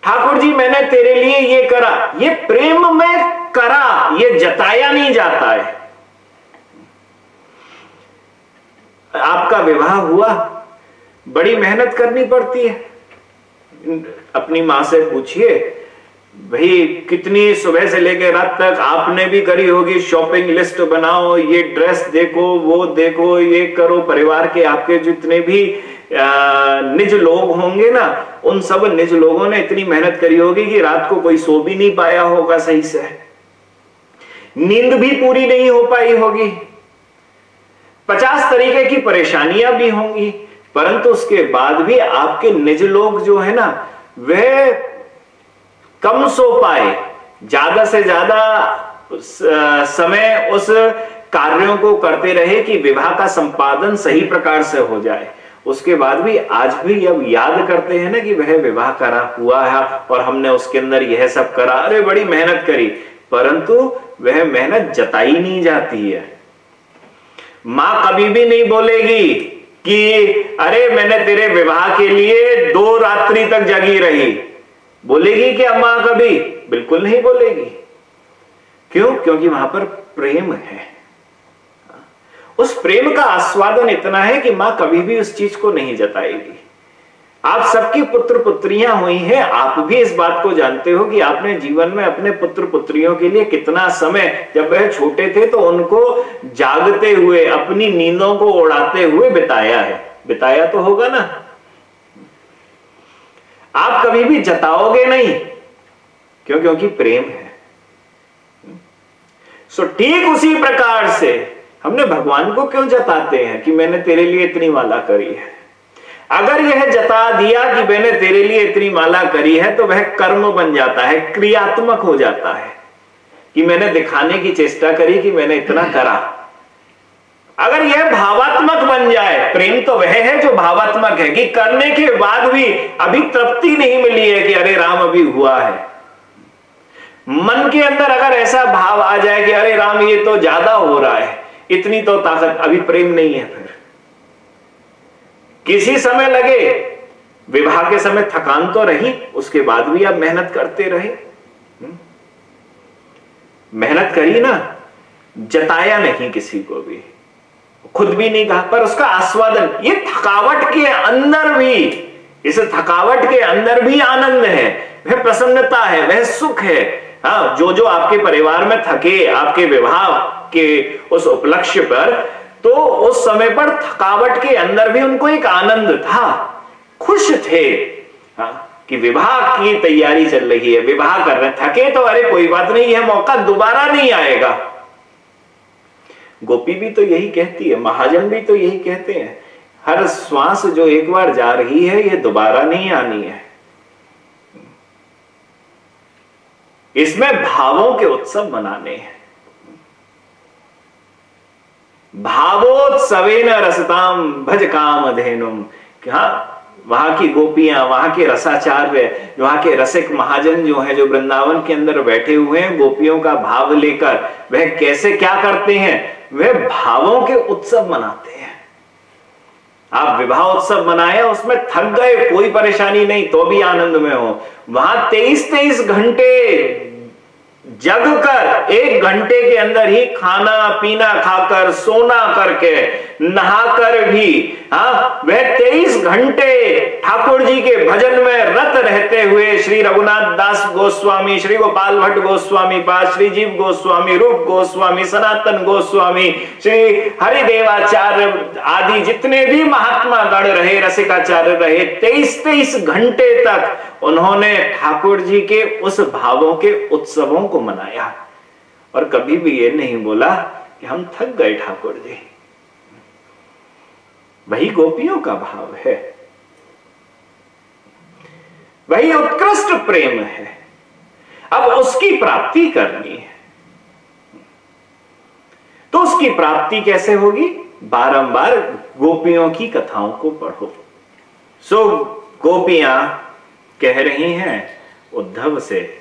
ठाकुर जी, मैंने तेरे लिए ये करा, ये प्रेम में करा, ये जताया नहीं जाता है। आपका विवाह हुआ, बड़ी मेहनत करनी पड़ती है। अपनी माँ से पूछिए, भाई, कितनी सुबह से लेकर रात तक आपने भी करी होगी शॉपिंग लिस्ट बनाओ, ये ड्रेस देखो, वो देखो, ये करो, परिवार के आपके जितने भी निज लोग होंगे ना, उन सब निज लोगों ने इतनी मेहनत करी होगी कि रात को कोई सो भी नहीं पाया होगा सही से। नींद भी पूरी नहीं हो पाई होगी। पचास तरीके की परेशानियाँ भी होंगी। परंतु उसके बाद भी आपके निज लोग जो है ना वह कम सो पाए। ज़्यादा से ज़्यादा समय उस कार्यों को करते रहे कि विवाह का संपादन सही प्रकार से हो जाए। उसके बाद भी आज भी अब याद करते हैं ना कि वह विवाह करा, हुआ है और हमने उसके अंदर यह सब करा। अरे, बड़ी मेहनत करी। परंतु वह मेहनत जताई नहीं जाती है। माँ कभी भी नहीं बोलेगी। कि अरे मैंने तेरे विवाह के लिए दो रात्रि तक जगी रही। बोलेगी कि अम्मा कभी? बिल्कुल नहीं बोलेगी। क्यों? क्योंकि वहाँ पर प्रेम है। उस प्रेम का आस्वादन इतना है कि माँ कभी भी उस चीज़ को नहीं जताएगी। आप सबकी पुत्र पुत्रियाँ हुई हैं। आप भी इस बात को जानते हो कि आपने जीवन में अपने पुत्र पुत्रियों के लिए कितना समय, जब वह छोटे थे तो उनको जागते हुए, अपनी नींदों को उड़ाते हुए बिताया है। बिताया तो होगा ना? आप कभी भी जताओगे नहीं, क्यों? क्योंकि प्रेम है। सो ठीक उसी प्रकार से हमने भगवान को क्यों जताते हैं कि मैंने तेरे लिए इतनी माला करी है? अगर यह जता दिया कि मैंने तेरे लिए इतनी माला करी है तो वह कर्म बन जाता है, क्रियात्मक हो जाता है। कि मैंने दिखाने की चेष्टा करी कि मैंने इतना करा। अगर यह भावात्मक बन जाए, प्रेम तो वह है जो भावात्मक है, कि करने के बाद भी अभी तृप्ति नहीं मिली है कि अरे राम अभी हुआ है। मन के अंदर अगर ऐसा भाव आ जाए कि अरे राम, ये तो ज़्यादा हो रहा है, इतनी तो ताकत, अभी प्रेम नहीं है फिर। किसी समय लगे, विवाह के समय थकान तो रही, उसके बाद भी आप मेहनत करते रहे। हम्म? मेहनत करी ना, जताया नहीं किसी को भी। खुद भी नहीं कहा, पर उसका आस्वादन, ये थकावट के अंदर भी, इस थकावट के अंदर भी आनंद है, वह प्रसन्नता है, वह सुख है। हाँ जो जो आपके परिवार में थके, आपके विवाह के उस उपलक्ष्य पर तो उस समय पर थकावट के अंदर भी उनको एक आनंद था। खुश थे। हाँ कि विवाह की तैयारी चल रही है, विवाह कर रहे थके तो अरे कोई बात नहीं है मौका दोबारा नहीं आएगा। गोपी भी तो यही कहती है, महाजन भी तो यही कहते हैं, हर श्वास जो एक बार जा रही है ये दोबारा नहीं आनी है। इसमें भावों के उत्सव मनाने हैं। भावोत्सवेन रसताम भज काम अधेनुम क्या वहाँ की गोपियाँ, वहाँ के रसाचार्य, वहाँ के रसिक महाजन जो है, जो वृंदावन के अंदर बैठे हुए हैं, गोपियों का भाव लेकर, वह कैसे क्या करते हैं? वह भावों के उत्सव मनाते हैं। आप विवाह उत्सव मनाए, उसमें थक गए, कोई परेशानी नहीं तो भी आनंद में हो। वहाँ तेईस तेईस घंटे जग कर एक घंटे के अंदर ही खाना पीना खाकर सोना करके नहाकर भी हाँ वह तेईस घंटे ठाकुर जी के भजन में रत रहते हुए श्री रघुनाथ दास गोस्वामी, श्री गोपाल भट्ट गोस्वामी पास श्री जीव गोस्वामी, रूप गोस्वामी, सनातन गोस्वामी, श्री हरिदेवाचार्य आदि जितने भी महात्मा गण रहे, रसिकाचार्य रहे तेईस तेईस घंटे तक उन्होंने ठाकुर जी के उस भावों के उत्सवों को मनाया। और कभी भी ये नहीं बोला कि हम थक गए ठाकुर जी वही गोपियों का भाव है। वही उत्कृष्ट प्रेम है। अब उसकी प्राप्ति करनी है। तो उसकी प्राप्ति कैसे होगी? बारंबार गोपियों की कथाओं को पढ़ो। सो गोपियाँ कह रही हैं, उद्धव से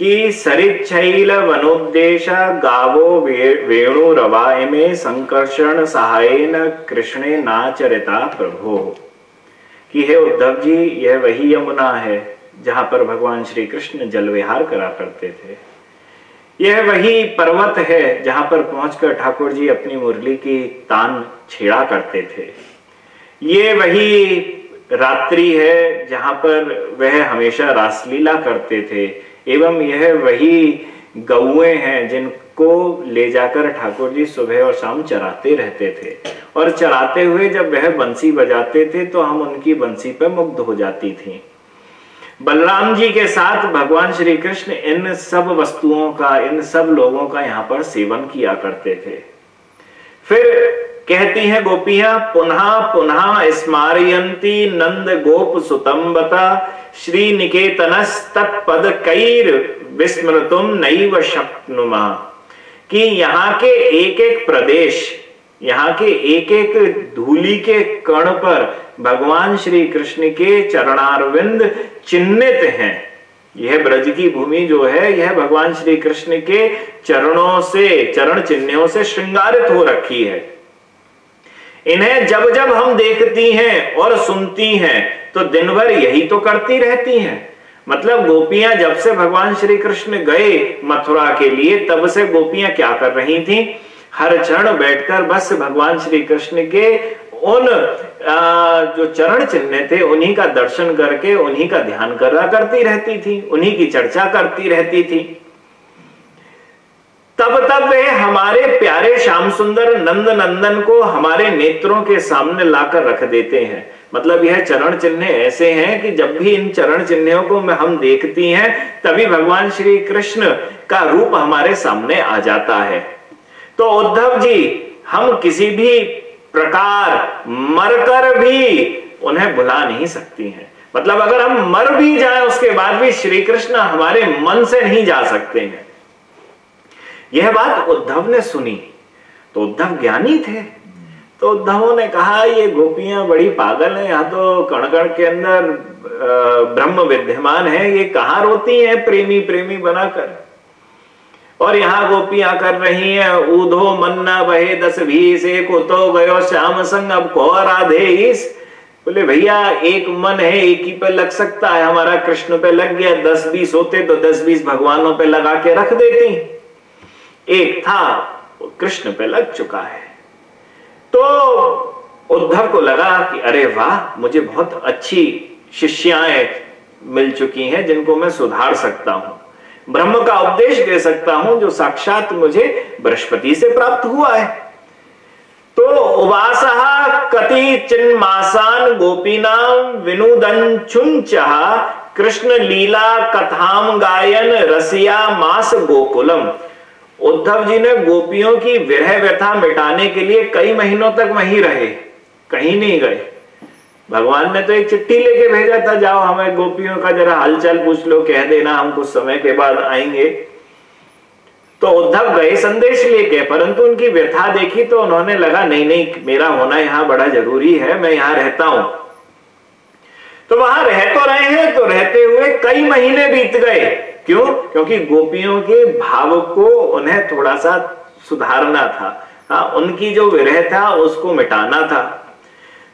कि सरिच्छैल वनोद्देश गावो वे, वेणु रवाय में संकर्षण सहायन कृष्णे नाचरिता प्रभो। कि हे उद्धव जी यह वही यमुना है जहाँ पर भगवान श्री कृष्ण जल विहार करा करते थे। यह वही पर्वत है जहाँ पर पहुंचकर ठाकुर जी अपनी मुरली की तान छेड़ा करते थे। ये वही रात्रि है जहाँ पर वह हमेशा रासलीला करते थे। एवं यह वही गौए हैं जिनको ले जाकर ठाकुर जी सुबह और शाम चराते रहते थे। और चराते हुए जब वह बंसी बजाते थे तो हम उनकी बंसी पर मुग्ध हो जाती थी। बलराम जी के साथ भगवान श्री कृष्ण इन सब वस्तुओं का, इन सब लोगों का यहाँ पर सेवन किया करते थे। फिर कहती हैं गोपियाँ, पुनः पुनः स्मारयंती नंद गोप सुतंबता श्री निकेतन तत्पद कैर विस्मृतुम नैव शक्नुमा। कि यहाँ के एक एक प्रदेश, यहाँ के एक एक धूली के कण पर भगवान श्री कृष्ण के चरणारविंद चिन्हित हैं। यह ब्रज की भूमि जो है, यह भगवान श्री कृष्ण के चरणों से, चरण चिन्हों से श्रृंगारित हो रखी है। इन्हें जब जब हम देखती हैं और सुनती हैं तो दिन भर यही तो करती रहती हैं। मतलब गोपियाँ जब से भगवान श्री कृष्ण गए मथुरा के लिए, तब से गोपियाँ क्या कर रही थी? हर क्षण बैठकर बस भगवान श्री कृष्ण के उन जो चरण चिन्ह थे, उन्हीं का दर्शन करके, उन्हीं का ध्यान करा करती रहती थी, उन्हीं की चर्चा करती रहती थी। तब तब वे हमारे प्यारे श्याम सुंदर नंद नंदन को हमारे नेत्रों के सामने लाकर रख देते हैं। मतलब यह चरण चिन्ह ऐसे हैं कि जब भी इन चरण चिन्हों को हम देखती हैं, तभी भगवान श्री कृष्ण का रूप हमारे सामने आ जाता है। तो उद्धव जी, हम किसी भी प्रकार मरकर भी उन्हें भुला नहीं सकती हैं। मतलब अगर हम मर भी जाए, उसके बाद भी श्री कृष्ण हमारे मन से नहीं जा सकते हैं। यह बात उद्धव ने सुनी। तो उद्धव ज्ञानी थे। तो उद्धवों ने कहा, ये गोपियाँ बड़ी पागल हैं, यहाँ तो कण कण के अंदर ब्रह्म विद्यमान है। ये कहा रोती हैं, प्रेमी प्रेमी बनाकर? और यहाँ गोपियाँ कर रही हैं, ऊधो मन्ना बहे दस भी से को तो गयो श्याम संग, अब को राधे इस बोले, भैया, एक मन है, एक ही पे लग सकता है, हमारा कृष्ण पे लग गया, दस बीस होते तो दस बीस भगवानों पे लगा के रख देती। एक था, वो कृष्ण पे लग चुका है। तो उद्धव को लगा कि अरे वाह, मुझे बहुत अच्छी शिष्याएँ मिल चुकी हैं जिनको मैं सुधार सकता हूँ। ब्रह्म का उपदेश दे सकता हूँ जो साक्षात मुझे बृहस्पति से प्राप्त हुआ है। तो उवास कति चिन्मासान गोपीनाम विनुदन चुंच कृष्ण लीला कथाम गायन रसिया मास गोकुलम। उद्धव जी ने गोपियों की विरह व्यथा मिटाने के लिए कई महीनों तक वहीं रहे, कहीं नहीं गए। भगवान ने तो एक चिट्ठी लेके भेजा था, जाओ हमें गोपियों का जरा हलचल पूछ लो, कह देना हम कुछ समय के बाद आएँगे। तो उद्धव गए संदेश लेके, परंतु उनकी व्यथा देखी तो उन्होंने लगा, नहीं नहीं, मेरा होना यहाँ बड़ा ज़रूरी है, मैं यहाँ रहता हूँ। तो वहाँ रह तो रहे हैं तो रहते हुए कई महीने बीत गए। क्यों? क्योंकि गोपियों के भाव को उन्हें थोड़ा सा सुधारना था। हाँ उनकी जो विरह था, उसको मिटाना था।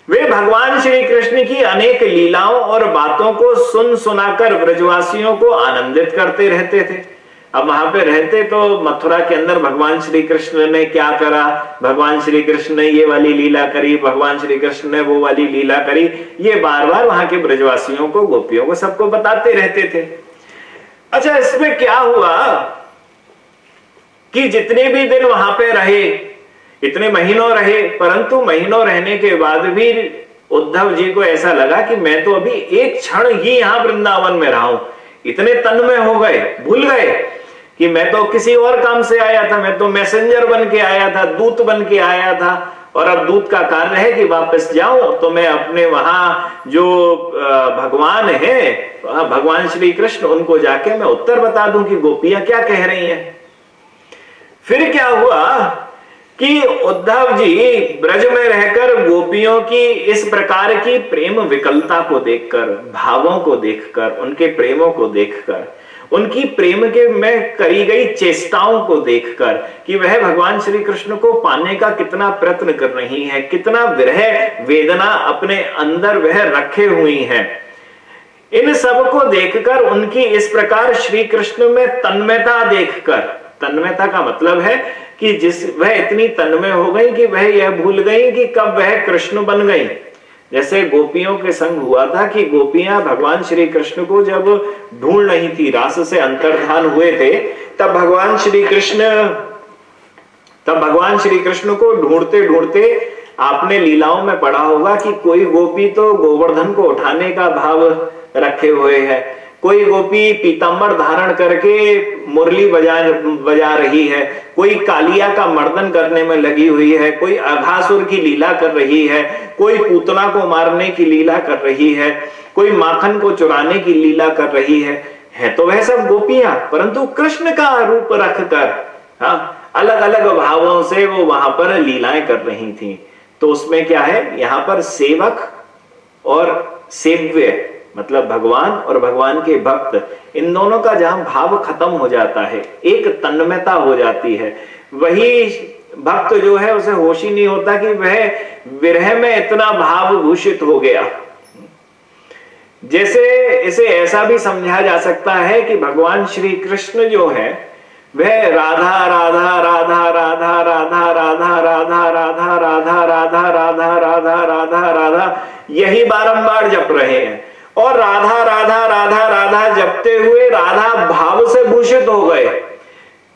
वे भगवान श्री कृष्ण की अनेक लीलाओं और बातों को सुन सुनाकर ब्रजवासियों को आनंदित करते रहते थे। अब वहाँ पे रहते तो मथुरा के अंदर भगवान श्री कृष्ण ने क्या करा? भगवान श्री कृष्ण ने ये वाली लीला करी, भगवान श्री कृष्ण ने वो वाली लीला करी। ये बार बार वहाँ के ब्रजवासियों को, गोपियों को सबको बताते रहते थे। अच्छा इसमें क्या हुआ? कि जितने भी दिन वहाँ पे रहे, इतने महीनों रहे, परंतु महीनों रहने के बाद भी उद्धव जी को ऐसा लगा कि मैं तो अभी एक क्षण ही यहाँ वृंदावन में रहा हूँ। इतने तन में हो गए, भूल गए कि मैं तो किसी और काम से आया था, मैं तो मैसेंजर बन के आया था, दूत बन के आया था। और अब दूत का कार्य है कि वापस जाऊँ तो मैं अपने वहाँ जो भगवान है भगवान श्री कृष्ण, उनको जाके मैं उत्तर बता दूँ कि गोपियाँ क्या कह रही हैं। फिर क्या हुआ कि उद्धव जी ब्रज में रहकर गोपियों की इस प्रकार की प्रेम विकलता को देखकर, भावों को देखकर, उनके प्रेमों को देखकर उनकी प्रेम के में करी गई चेष्टाओं को देखकर कि वह भगवान श्री कृष्ण को पाने का कितना प्रयत्न कर रही हैं, कितना विरह वेदना अपने अंदर वह रखे हुई हैं। इन सबको देखकर उनकी इस प्रकार श्री कृष्ण में तन्मयता देखकर, तन्मयता का मतलब है कि जिस, वह इतनी तन्मय हो गई कि वह यह भूल गई कि कब वह कृष्ण बन गई। जैसे गोपियों के संग हुआ था कि गोपियाँ भगवान श्री कृष्ण को जब ढूंढ रही थी, रास से अंतर्धान हुए थे, तब भगवान श्री कृष्ण, तब भगवान श्री कृष्ण को ढूंढते ढूंढते आपने लीलाओं में पढ़ा होगा कि कोई गोपी तो गोवर्धन को उठाने का भाव रखे हुए है। कोई गोपी पीताम्बर धारण करके मुरली बजा बजा रही है, कोई कालिया का मर्दन करने में लगी हुई है, कोई अघासुर की लीला कर रही है, कोई पूतना को मारने की लीला कर रही है, कोई माखन को चुराने की लीला कर रही है है तो वह सब गोपियाँ, परंतु कृष्ण का रूप रखकर हाँ अलग अलग भावों से वो वहाँ पर लीलाएँ कर रही थी। तो उसमें क्या है? यहाँ पर सेवक और सेव्य मतलब भगवान और भगवान के भक्त इन दोनों का जहाँ भाव खत्म हो जाता है एक तन्मयता हो जाती है वही भक्त जो है उसे होश ही नहीं होता कि वह विरह में इतना भाव भूषित हो गया जैसे इसे ऐसा भी समझा जा सकता है कि भगवान श्री कृष्ण जो है वह राधा राधा राधा राधा राधा राधा राधा राधा राधा राधा राधा राधा राधा राधा यही बारंबार जप रहे हैं और राधा राधा राधा राधा जपते हुए राधा भाव से भूषित हो गए।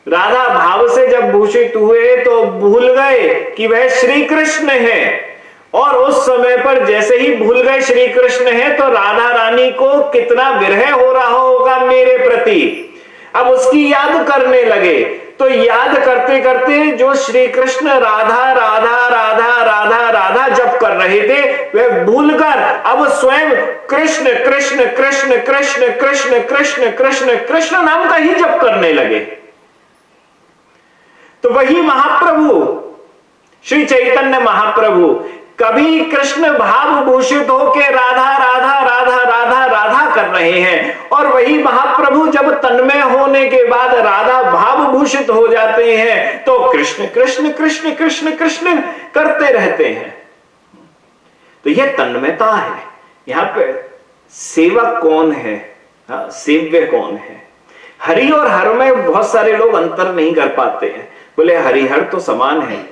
राधा भाव से जब भूषित हुए तो भूल गए कि वह श्री कृष्ण है। और उस समय पर जैसे ही भूल गए श्री कृष्ण है तो राधा रानी को कितना विरह हो रहा होगा मेरे प्रति। अब उसकी याद करने लगे। तो याद करते करते जो श्री कृष्ण राधा राधा राधा राधा राधा जप कर रहे थे, वे भूलकर अब स्वयं कृष्ण कृष्ण कृष्ण कृष्ण कृष्ण कृष्ण कृष्ण कृष्ण नाम का ही जप करने लगे। तो वही महाप्रभु, श्री चैतन्य महाप्रभु, कभी कृष्ण भाव भूषित राधा राधा राधा राधा कर रहे हैं। और वही महाप्रभु जब तन्मय होने के बाद राधा भाव भूषित हो जाते हैं तो कृष्ण कृष्ण कृष्ण कृष्ण कृष्ण करते रहते हैं। तो यह तन्मयता है। यहाँ पे सेवक कौन है? हाँ, सेव्य कौन है? हरि और हर में बहुत सारे लोग अंतर नहीं कर पाते हैं। बोले हरिहर तो समान है हाँ,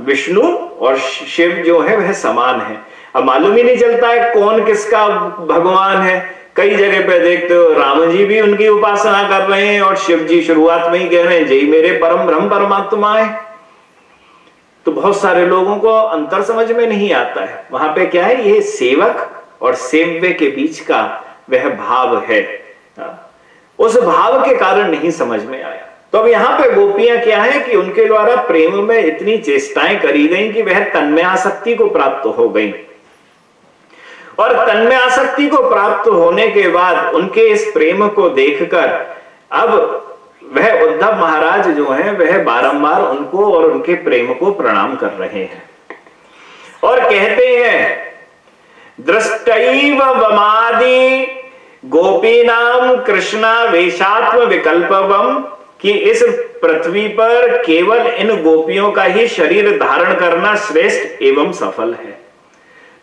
विष्णु और शिव जो है वह समान है। अब मालूम ही नहीं चलता है कौन किसका भगवान है। कई जगह पे देखते हो राम जी भी उनकी उपासना कर रहे हैं और शिव जी शुरुआत में ही कह रहे हैं जय मेरे परम ब्रह्म परमात्मा है। तो बहुत सारे लोगों को अंतर समझ में नहीं आता है। वहाँ पे क्या है? ये सेवक और सेव्य के बीच का वह भाव है। हाँ, उस भाव के कारण नहीं समझ में आया। तो अब यहाँ पे गोपियाँ क्या है कि उनके द्वारा प्रेम में इतनी चेष्टाएँ करी गई कि वह तन्मय आसक्ति को प्राप्त हो गई। और तन्मय आसक्ति को प्राप्त होने के बाद उनके इस प्रेम को देखकर अब वह उद्धव महाराज जो है, वह बारंबार उनको और उनके प्रेम को प्रणाम कर रहे हैं। और कहते हैं, दृष्टैव वमादि गोपी नाम कृष्णा वेशात्म विकल्पवम कि इस पृथ्वी पर केवल इन गोपियों का ही शरीर धारण करना श्रेष्ठ एवं सफल है।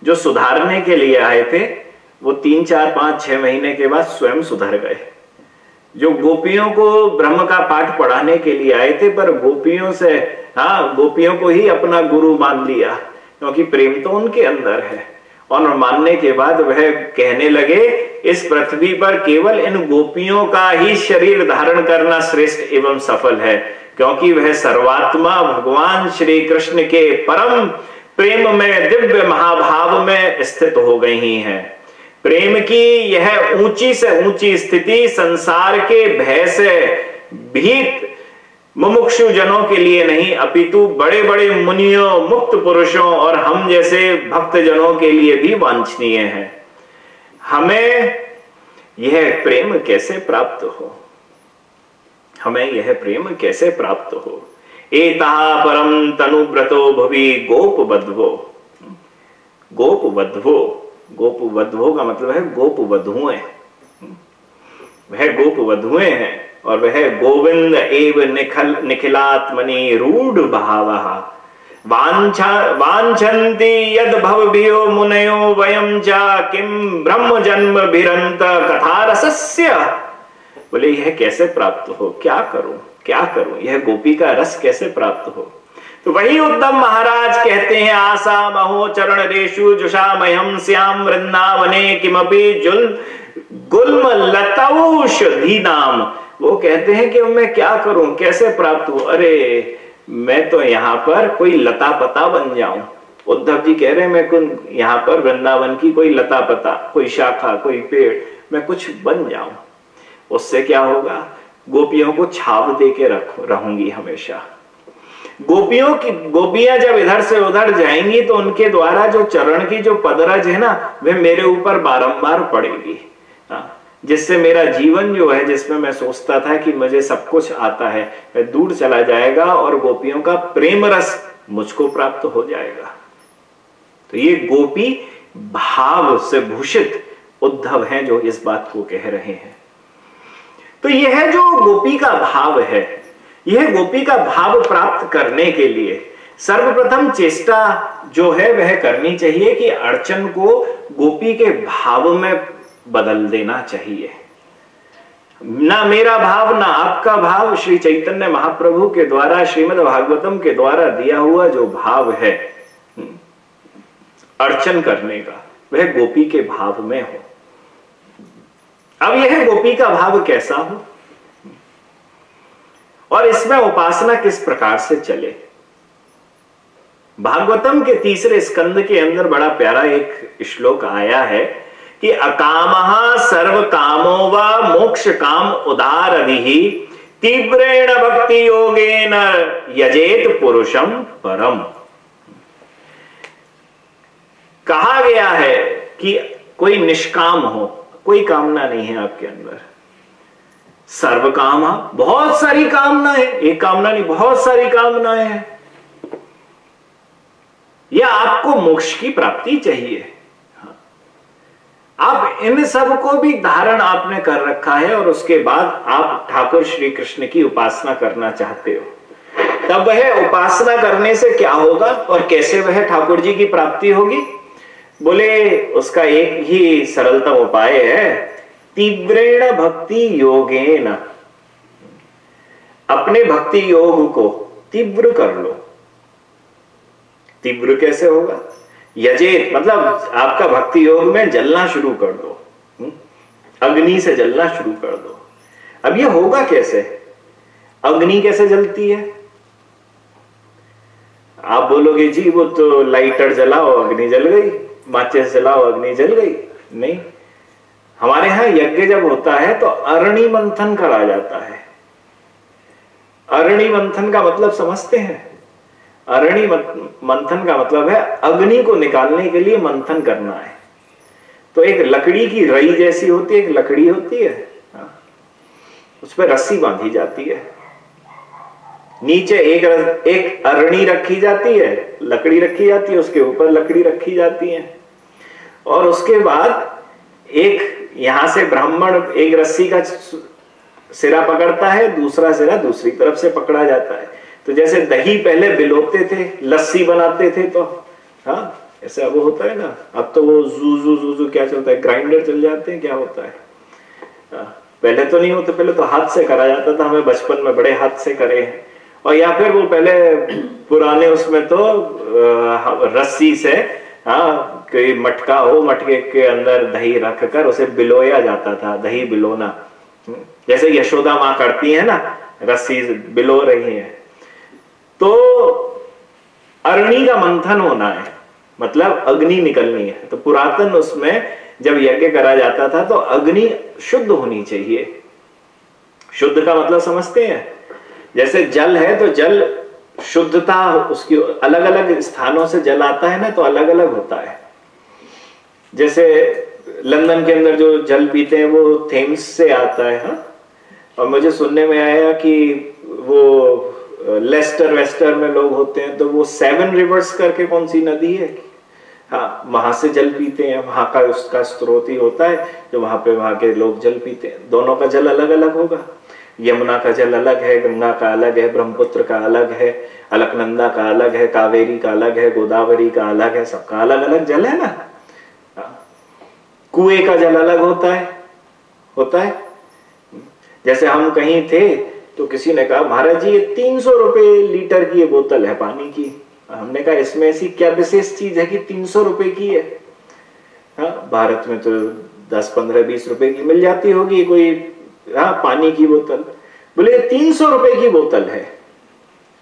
जो सुधारने के लिए आए थे, वो तीन, चार, पाँच, छह महीने के बाद स्वयं सुधर गए। जो गोपियों को ब्रह्म का पाठ पढ़ाने के लिए आए थे, पर गोपियों से हाँ गोपियों को ही अपना गुरु मान लिया, क्योंकि प्रेम तो उनके अंदर है। और मानने के बाद वह कहने लगे, इस पृथ्वी पर केवल इन गोपियों का ही शरीर धारण करना श्रेष्ठ एवं सफल है, क्योंकि वह सर्वात्मा भगवान श्री कृष्ण के परम प्रेम में दिव्य महाभाव में स्थित हो गई हैं। प्रेम की यह ऊँची से ऊँची स्थिति संसार के भय से भीत मुमुक्षु जनों के लिए नहीं, अपितु बड़े बड़े मुनियों, मुक्त पुरुषों और हम जैसे भक्त जनों के लिए भी वांछनीय है। हमें यह प्रेम कैसे प्राप्त हो? हमें यह प्रेम कैसे प्राप्त हो? एता परम तनुव्रतो भवि गोप बधवो गोप बधवो गोप बधवो का मतलब है गोप वधुएँ वह गोप वधुएँ हैं। और वह गोविंद एव निखल निखिलात्मनि रूढ़ भाव। वांछन्ति यद भवभियो मुनयो वयम चा किम ब्रह्म जन्म भिरंत कथा रसस्य बोले, यह कैसे प्राप्त हो? क्या करूँ? क्या करूँ? यह गोपी का रस कैसे प्राप्त हो? तो वही उद्धव महाराज कहते हैं आशा महो चरण रेशु जुषा मयम श्याम वृंदावने किमपि जुल गुल्म लतौषधि नाम वो कहते हैं कि मैं क्या करूँ? कैसे प्राप्त हूँ अरे, मैं तो यहाँ पर कोई लता पता बन जाऊँ। उद्धव जी कह रहे हैं, मैं यहाँ पर वृंदावन की कोई लता पता कोई शाखा, कोई पेड़, मैं कुछ बन जाऊँ। उससे क्या होगा? गोपियों को छाप दे के रख, रहूँगी हमेशा। गोपियों की, गोपियाँ जब इधर से उधर जाएँगी तो उनके द्वारा जो चरण की जो पदरज है ना, वे मेरे ऊपर बारंबार पड़ेगी। हाँ जिससे मेरा जीवन जो है, जिसमें मैं सोचता था कि मुझे सब कुछ आता है वह दूर चला जाएगा और गोपियों का प्रेम रस मुझको प्राप्त हो जाएगा। तो ये गोपी भाव से भूषित उद्धव हैं जो इस बात को कह रहे हैं। तो यह जो गोपी का भाव है, यह गोपी का भाव प्राप्त करने के लिए सर्वप्रथम चेष्टा जो है, वह करनी चाहिए कि अर्चन को गोपी के भाव में बदल देना चाहिए। ना मेरा भाव ना आपका भाव श्री चैतन्य महाप्रभु के द्वारा श्रीमद भागवतम के द्वारा दिया हुआ जो भाव है हम्म, अर्चन करने का वह गोपी के भाव में हो। अब यह गोपी का भाव कैसा हो? और इसमें उपासना किस प्रकार से चले? भागवतम के तीसरे स्कंद के अंदर बड़ा प्यारा एक श्लोक आया है कि अकाम सर्व कामो व मोक्ष काम उदार अधि तीव्रेण भक्ति योगेन यजेत पुरुषम परम। कहा गया है कि कोई निष्काम हो, कोई कामना नहीं है आपके अंदर। सर्व काम बहुत सारी कामना है। एक कामना नहीं, बहुत सारी कामनाएँ है। या आपको मोक्ष की प्राप्ति चाहिए। आप इन सबको भी धारण आपने कर रखा है और उसके बाद आप ठाकुर श्री कृष्ण की उपासना करना चाहते हो। तब वह उपासना करने से क्या होगा और कैसे वह ठाकुर जी की प्राप्ति होगी? बोले, उसका एक ही सरलतम उपाय है, तीव्रेण भक्ति योगेन। अपने भक्ति योग को तीव्र कर लो। तीव्र कैसे होगा? यजेत मतलब आपका भक्ति योग में जलना शुरू कर दो हम्म? अग्नि से जलना शुरू कर दो। अब ये होगा कैसे? अग्नि कैसे जलती है? आप बोलोगे, जी, वो तो लाइटर जलाओ, अग्नि जल गई। माचिस जलाओ, अग्नि जल गई। नहीं। हमारे यहाँ यज्ञ जब होता है तो अरणि मंथन करा जाता है। अरणि मंथन का मतलब समझते हैं। अरणि मंथन का मतलब है अग्नि को निकालने के लिए मंथन करना है। तो एक लकड़ी की रई जैसी होती है, एक लकड़ी होती है हाँ। उस पर रस्सी बांधी जाती है। नीचे एक एक अरणी रखी जाती है, लकड़ी रखी जाती है, उसके ऊपर लकड़ी रखी जाती है। और उसके बाद एक, यहाँ से ब्राह्मण एक रस्सी का सिरा पकड़ता है, दूसरा सिरा दूसरी तरफ़ से पकड़ा जाता है। तो जैसे दही पहले बिलोते थे लस्सी बनाते थे तो हाँ ऐसे अब होता है ना अब तो वो जू जू जू जू क्या चलता है ग्राइंडर चल जाते हैं क्या होता है? हाँ, पहले तो नहीं होते पहले तो हाथ से करा जाता था हमें बचपन में बड़े हाथ से करे हैं। और या फिर वो पहले पुराने उसमें तो रस्सी से हाँ कोई मटका हो मटके के अंदर दही रख कर उसे बिलोया जाता था दही बिलोना। हम्म, जैसे यशोदा माँ करती है ना रस्सी बिलो रही है। तो अरणी का मंथन होना है मतलब अग्नि निकलनी है। तो पुरातन उसमें जब यज्ञ करा जाता था तो अग्नि शुद्ध होनी चाहिए। शुद्ध का मतलब समझते हैं? जैसे जल है तो जल शुद्धता उसकी अलग अलग स्थानों से जल आता है ना तो अलग अलग होता है। जैसे लंदन के अंदर जो जल पीते हैं, वो थेम्स से आता है, हा? और मुझे सुनने में आया कि वो लेस्टर वेस्टर में लोग होते हैं तो वो सेवन रिवर्स करके कौन सी नदी है? हाँ वहाँ से जल पीते हैं, वहाँ का उसका स्त्रोत ही होता है, जो वहाँ पे वहाँ के लोग जल पीते हैं। दोनों का जल अलग अलग होगा। यमुना का जल अलग है, गंगा का अलग है, ब्रह्मपुत्र का अलग है, अलकनंदा का अलग है, कावेरी का अलग है, गोदावरी का अलग है, सबका अलग अलग जल है ना? हाँ। कुएँ का जल अलग होता है होता है। जैसे हम कहीं थे तो किसी ने कहा, महाराज जी, ये तीन सौ रुपए लीटर की ये बोतल है पानी की। हमने कहा, इसमें ऐसी क्या विशेष चीज़ है कि तीन सौ रुपए की है? हाँ भारत में तो दस, पंद्रह, बीस रुपए की मिल जाती होगी कोई हाँ पानी की बोतल। बोले तीन सौ रुपए की बोतल है।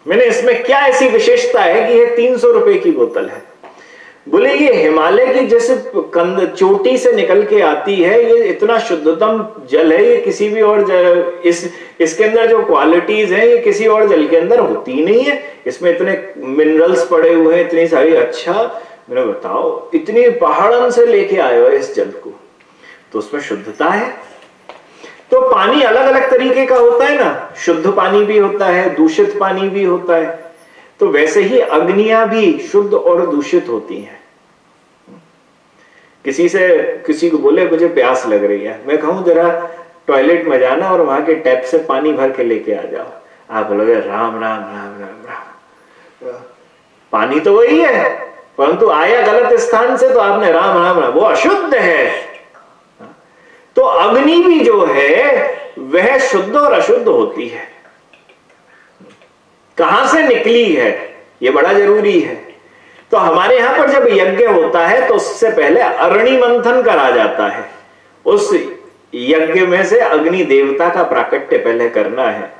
मैंने इसमें क्या ऐसी विशेषता है कि ये तीन सौ रुपए की बोतल है? बोले ये हिमालय की जैसे कंद चोटी से निकल के आती है ये इतना शुद्धतम जल है ये किसी भी और जल, इस इसके अंदर जो क्वालिटीज हैं ये किसी और जल के अंदर होती नहीं है। इसमें इतने मिनरल्स पड़े हुए हैं इतनी सारी अच्छा मैंने बताओ इतनी पहाड़न से लेके आए हो इस जल को तो उसमें शुद्धता है। तो पानी अलग अलग तरीके का होता है ना शुद्ध पानी भी होता है दूषित पानी भी होता है। तो वैसे ही अग्नियाँ भी शुद्ध और दूषित होती हैं। किसी से, किसी को बोले, मुझे प्यास लग रही है। मैं कहूँ, जरा टॉयलेट में जाना और वहाँ के टैप से पानी भर के लेके आ जाओ। आप बोलोगे, राम राम राम राम राम। पानी तो वही है, परंतु आया गलत स्थान से तो आपने राम राम राम, वो अशुद्ध है। तो अग्नि भी जो है, वह शुद्ध और अशुद्ध होती है। कहाँ से निकली है? यह बड़ा ज़रूरी है। तो हमारे यहाँ पर जब यज्ञ होता है तो उससे पहले अरणि मंथन करा जाता है। उस यज्ञ में से अग्नि देवता का प्राकट्य पहले करना है।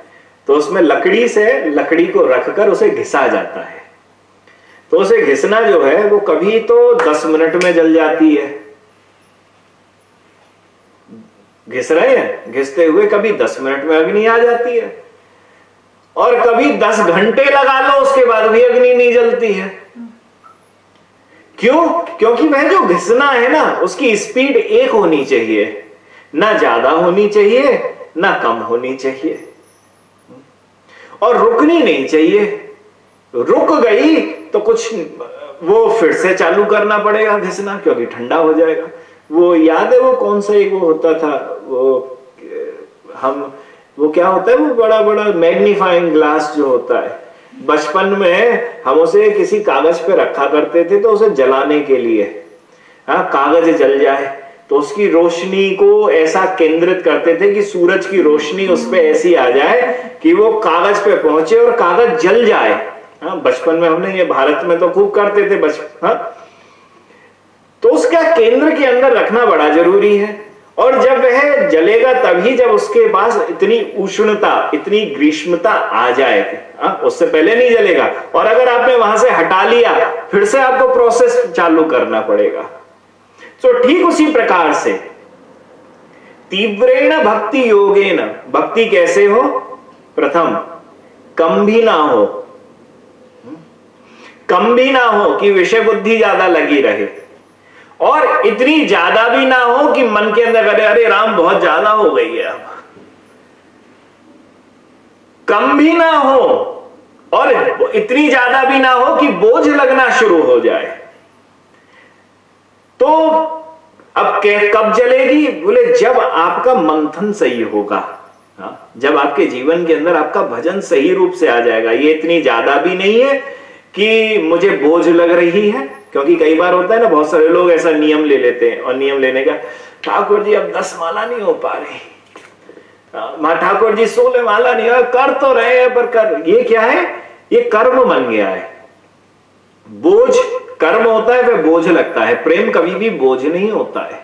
तो उसमें लकड़ी से लकड़ी को रखकर उसे घिसा जाता है। तो उसे घिसना जो है, वो कभी तो 10 मिनट में जल जाती है। घिस रहे हैं? घिसते हुए कभी दस मिनट में अग्नि आ जाती है। और कभी दस घंटे लगा लो, उसके बाद भी अग्नि नहीं जलती है। क्यों? क्योंकि वह जो घिसना है ना, उसकी स्पीड एक होनी चाहिए। ना ज़्यादा होनी चाहिए, ना कम होनी चाहिए। और रुकनी नहीं चाहिए। रुक गई तो कुछ, वो फिर से चालू करना पड़ेगा घिसना, क्योंकि ठंडा हो जाएगा। वो याद है वो कौन सा एक वो होता था, वो, हम वो क्या होता है, वो बड़ा बड़ा मैग्नीफाइंग ग्लास जो होता है। बचपन में हम उसे किसी कागज़ पे रखा करते थे तो उसे जलाने के लिए। हाँ कागज़ जल जाए तो उसकी रोशनी को ऐसा केंद्रित करते थे कि सूरज की रोशनी उस पर ऐसी आ जाए कि वो कागज़ पे पहुँचे और कागज़ जल जाए। हाँ बचपन में हमने ये भारत में तो खूब करते थे बचपन हाँ। तो उसका केंद्र के अंदर रखना बड़ा ज़रूरी है। और जब वह जलेगा तभी जब उसके पास इतनी उष्णता इतनी ग्रीष्मता आ जाए। हाँ, उससे पहले नहीं जलेगा। और अगर आपने वहाँ से हटा लिया फिर से आपको प्रोसेस चालू करना पड़ेगा। तो ठीक उसी प्रकार से तीव्रेण भक्ति योगेन। भक्ति कैसे हो? प्रथम कम भी ना हो। कम भी ना हो कि विषय बुद्धि ज़्यादा लगी रहे। और इतनी ज़्यादा भी ना हो कि मन के अंदर करे अरे राम बहुत ज़्यादा हो गई है अब। कम भी ना हो और इतनी ज़्यादा भी ना हो कि बोझ लगना शुरू हो जाए। तो अब कब जलेगी? बोले जब आपका मंथन सही होगा। हाँ, जब आपके जीवन के अंदर आपका भजन सही रूप से आ जाएगा। ये इतनी ज़्यादा भी नहीं है कि मुझे बोझ लग रही है। क्योंकि कई बार होता है ना, बहुत सारे लोग ऐसा नियम ले लेते हैं। और नियम लेने का, ठाकुर जी अब दस माला नहीं हो पा रही। माँ ठाकुर जी, सोलह माला नहीं हो, कर तो रहे हैं, पर कर, ये क्या है? ये कर्म बन गया है। बोझ, कर्म होता है वह बोझ लगता है। प्रेम कभी भी बोझ नहीं होता है।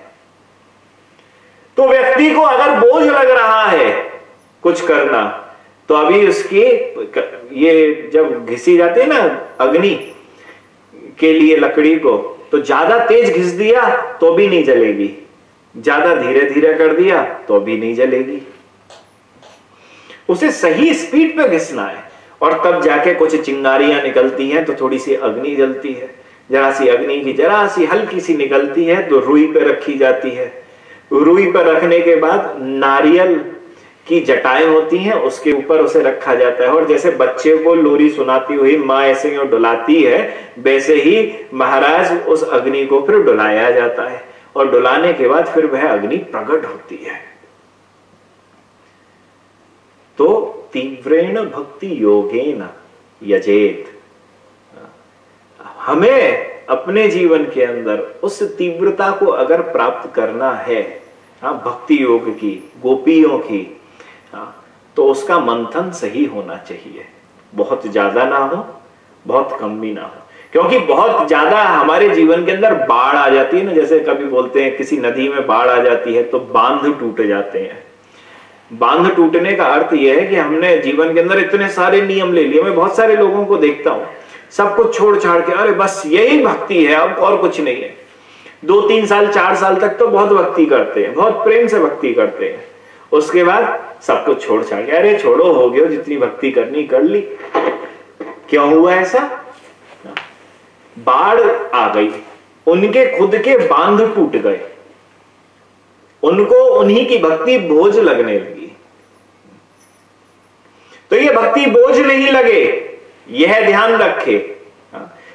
तो व्यक्ति को अगर बोझ लग रहा है कुछ करना तो अभी उसकी, ये जब घिसी जाती है ना, अग्नि के लिए लकड़ी को तो ज़्यादा तेज घिस दिया तो भी नहीं जलेगी। ज़्यादा धीरे धीरे कर दिया तो भी नहीं जलेगी। उसे सही स्पीड पे घिसना है, और तब जाके कुछ चिंगारियाँ निकलती हैं तो थोड़ी सी अग्नि जलती है। जरा सी अग्नि की, जरा सी हल्की सी निकलती है तो रुई पे रखी जाती है। रुई पर रखने के बाद नारियल की जटाएँ होती हैं, उसके ऊपर उसे रखा जाता है। और जैसे बच्चे को लोरी सुनाती हुई माँ ऐसे डुलाती है, वैसे ही महाराज उस अग्नि को फिर डुलाया जाता है। और डुलाने के बाद फिर वह अग्नि प्रकट होती है। तो तीव्रेण भक्ति योगेन यजेत। हमें अपने जीवन के अंदर उस तीव्रता को अगर प्राप्त करना है हाँ भक्ति योग की, गोपियों की तो उसका मंथन सही होना चाहिए। बहुत ज़्यादा ना हो, बहुत कम भी ना हो। क्योंकि बहुत ज़्यादा हमारे जीवन के अंदर बाढ़ आ जाती है ना, जैसे कभी बोलते हैं, किसी नदी में बाढ़ आ जाती है तो बाँध टूट जाते हैं। बाँध टूटने का अर्थ यह है कि हमने जीवन के अंदर इतने सारे नियम ले लिए। मैं बहुत सारे लोगों को देखता हूँ, सब कुछ छोड़ छाड़ के, अरे बस यही भक्ति है, अब और कुछ नहीं है। दो, तीन साल, चार साल तक तो बहुत भक्ति करते हैं, बहुत प्रेम से भक्ति करते हैं। उसके बाद सब कुछ छोड़ छाड़ के, अरे छोड़ो, हो गया, जितनी भक्ति करनी, कर ली। क्यों हुआ ऐसा? बाढ़ आ गई। उनके खुद के बाँध टूट गए। उनको उन्हीं की भक्ति बोझ लगने लगी। तो ये भक्ति बोझ नहीं लगे, यह ध्यान रखे।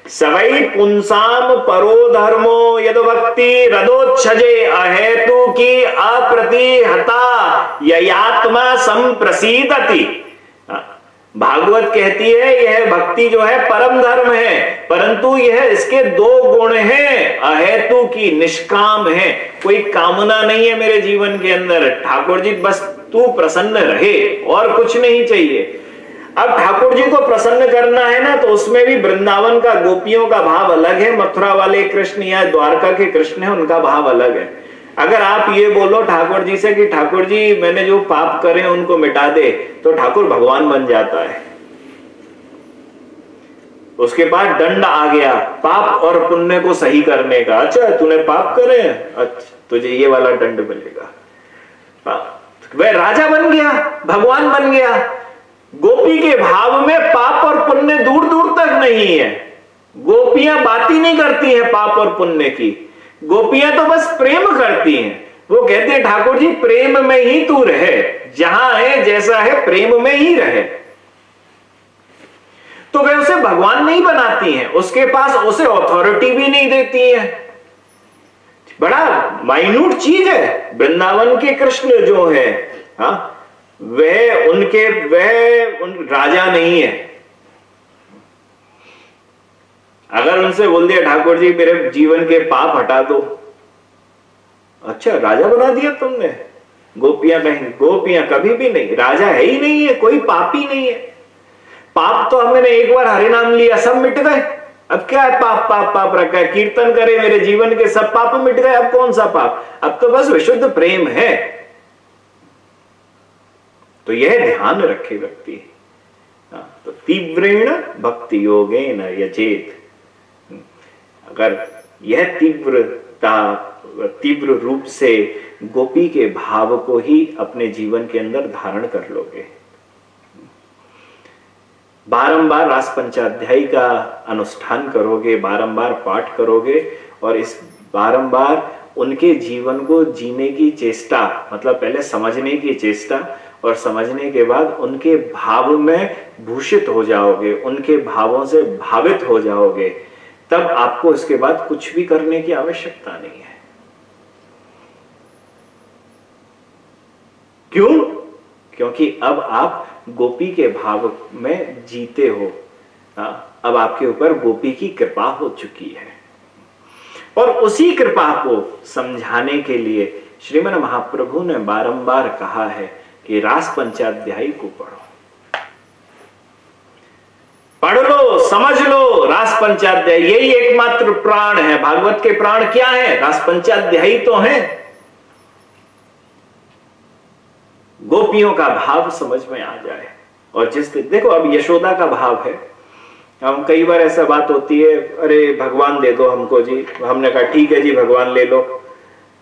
सवई पुंसाम परो धर्मो यद भक्ति रदोच्छजे अहेतु की अप्रतिहता यत्मा संप्रसीदति। भागवत कहती है, यह भक्ति जो है परम धर्म है, परंतु यह इसके दो गुण हैं, अहेतु की निष्काम है। कोई कामना नहीं है मेरे जीवन के अंदर। ठाकुर जी, बस तू प्रसन्न रहे, और कुछ नहीं चाहिए। अब ठाकुर जी को प्रसन्न करना है ना तो उसमें भी वृंदावन का गोपियों का भाव अलग है मथुरा वाले कृष्ण या द्वारका के कृष्ण है उनका भाव अलग है। अगर आप ये बोलो ठाकुर जी से कि ठाकुर जी मैंने जो पाप करे उनको मिटा दे तो ठाकुर भगवान बन जाता है। उसके बाद दंड आ गया पाप और पुण्य को सही करने का। अच्छा तूने पाप करे अच्छा तुझे ये वाला दंड मिलेगा। हाँ, वह राजा बन गया भगवान बन गया। गोपी के भाव में पाप और पुण्य दूर दूर तक नहीं है। गोपियाँ बात ही नहीं करती हैं पाप और पुण्य की। गोपियाँ तो बस प्रेम करती हैं। वो कहते हैं, ठाकुर जी, प्रेम में ही तू रहे। जहाँ है, जैसा है, प्रेम में ही रहे। तो वे उसे भगवान नहीं बनाती हैं। उसके पास उसे अथॉरिटी भी नहीं देती है। बड़ा माइन्यूट चीज़ है। वृंदावन के कृष्ण जो है, हा? वह उनके, वह उन राजा नहीं है। अगर उनसे बोल दिया, ठाकुर जी, मेरे जीवन के पाप हटा दो। अच्छा राजा बना दिया तुमने। गोपियाँ कहेंगी गोपियाँ कभी भी नहीं। राजा है ही नहीं है, कोई पाप ही नहीं है। पाप तो हमने एक बार हरे नाम लिया, सब मिट गए। अब क्या है पाप पाप पाप रखा है? कीर्तन करे मेरे जीवन के सब पाप मिट गए। अब कौन सा पाप? अब तो बस विशुद्ध प्रेम है। तो यह ध्यान रखे व्यक्ति। हाँ, तो तीव्रेण भक्ति योगे न यचेत अगर यह तीव्रता तीव्र रूप से गोपी के भाव को ही अपने जीवन के अंदर धारण कर लोगे। बारंबार रास पंचाध्यायी का अनुष्ठान करोगे बारंबार पाठ करोगे और इस बारंबार उनके जीवन को जीने की चेष्टा मतलब पहले समझने की चेष्टा और समझने के बाद उनके भाव में भूषित हो जाओगे उनके भावों से भावित हो जाओगे तब आपको इसके बाद कुछ भी करने की आवश्यकता नहीं है। क्यों? क्योंकि अब आप गोपी के भाव में जीते हो। आ, अब आपके ऊपर गोपी की कृपा हो चुकी है। और उसी कृपा को समझाने के लिए श्रीमन महाप्रभु ने बारंबार कहा है कि रास पंचाध्यायी को पढ़ो। पढ़ लो, समझ लो, रास पंचाध्याय, यही एकमात्र प्राण है। भागवत के प्राण क्या है? रास पंचाध्यायी तो है। गोपियों का भाव समझ में आ जाए। और जिस देखो, अब यशोदा का भाव है। हम कई बार ऐसा बात होती है, अरे, भगवान दे दो हमको जी। हमने कहा, ठीक है जी, भगवान ले लो।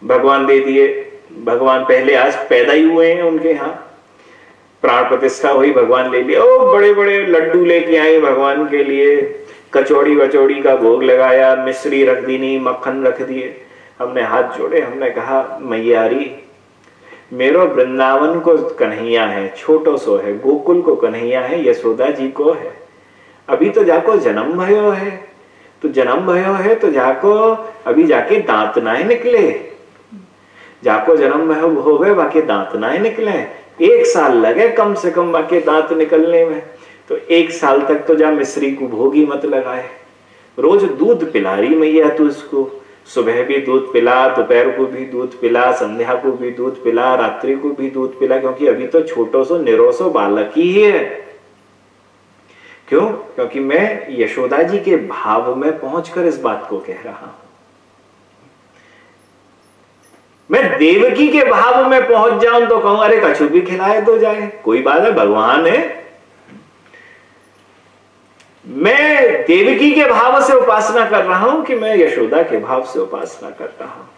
भगवान दे दिए। भगवान पहले आज पैदा ही हुए हैं उनके यहाँ। प्राण प्रतिष्ठा हुई, भगवान ले लिया ओ बड़े बड़े लड्डू लेके आए भगवान के लिए। कचौड़ी वचौड़ी का भोग लगाया, मिश्री रख दी मक्खन रख दिए। हमने हाथ जोड़े, हमने कहा मैयारी मेरो वृंदावन को कन्हैया है, छोटो सो है, गोकुल को कन्हैया है, यशोदा जी को है। अभी तो जाको जन्म भयो है। तो जन्म भयो है तो जाको, अभी जाके दांत ना निकले। जाको जन्म भयो हो गए, बाकी दांत ना ही निकले एक साल लगे कम से कम, बाकी दांत निकलने में। तो एक साल तक तो जा मिश्री को भोगी मत लगाए। रोज दूध पिला रही मैया तू इसको। सुबह भी दूध पिला, दोपहर को भी दूध पिला, संध्या को भी दूध पिला, रात्रि को भी दूध पिला, क्योंकि अभी तो छोटो सो, निरोसो बालक ही है। क्यों? क्योंकि मैं यशोदा जी के भाव में पहुंचकर इस बात को कह रहा हूँ। मैं देवकी के भाव में पहुँच जाऊँ तो कहूँ, अरे, कछु भी खिलाए तो जाए। कोई बात है भगवान है। मैं देवकी के भाव से उपासना कर रहा हूँ कि मैं यशोदा के भाव से उपासना कर रहा हूँ।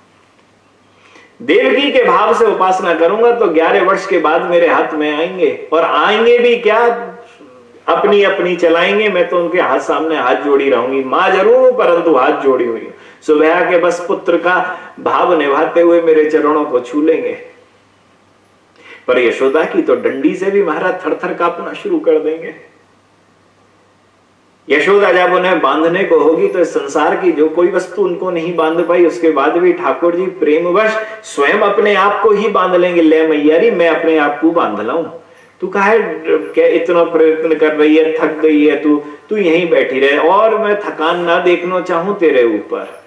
देवकी के भाव से उपासना करूँगा तो ग्यारह वर्ष के बाद मेरे हाथ में आएँगे। और आएँगे भी क्या? अपनी अपनी चलाएँगे। मैं तो उनके हाथ सामने हाथ जोड़ी रहूँगी। माँ ज़रूर, परंतु हाथ जोड़ी हुई। सुबह के बस पुत्र का भाव निभाते हुए मेरे चरणों को छू लेंगे। पर यशोदा की तो डंडी से भी महाराज थर थर कांपना शुरू कर देंगे। यशोदा जब उन्हें बांधने को होगी तो इस संसार की जो कोई वस्तु उनको नहीं बाँध पाई, उसके बाद भी ठाकुर जी प्रेमवश स्वयं अपने आप को ही बाँध लेंगे। ले मैयारी मैं अपने आप को बाँध लाऊ। तू कहा क्या इतना प्रयत्न कर रही है, थक गई है तू? तू यहीं बैठी रहे, और मैं थकान ना देखना चाहूँ तेरे ऊपर।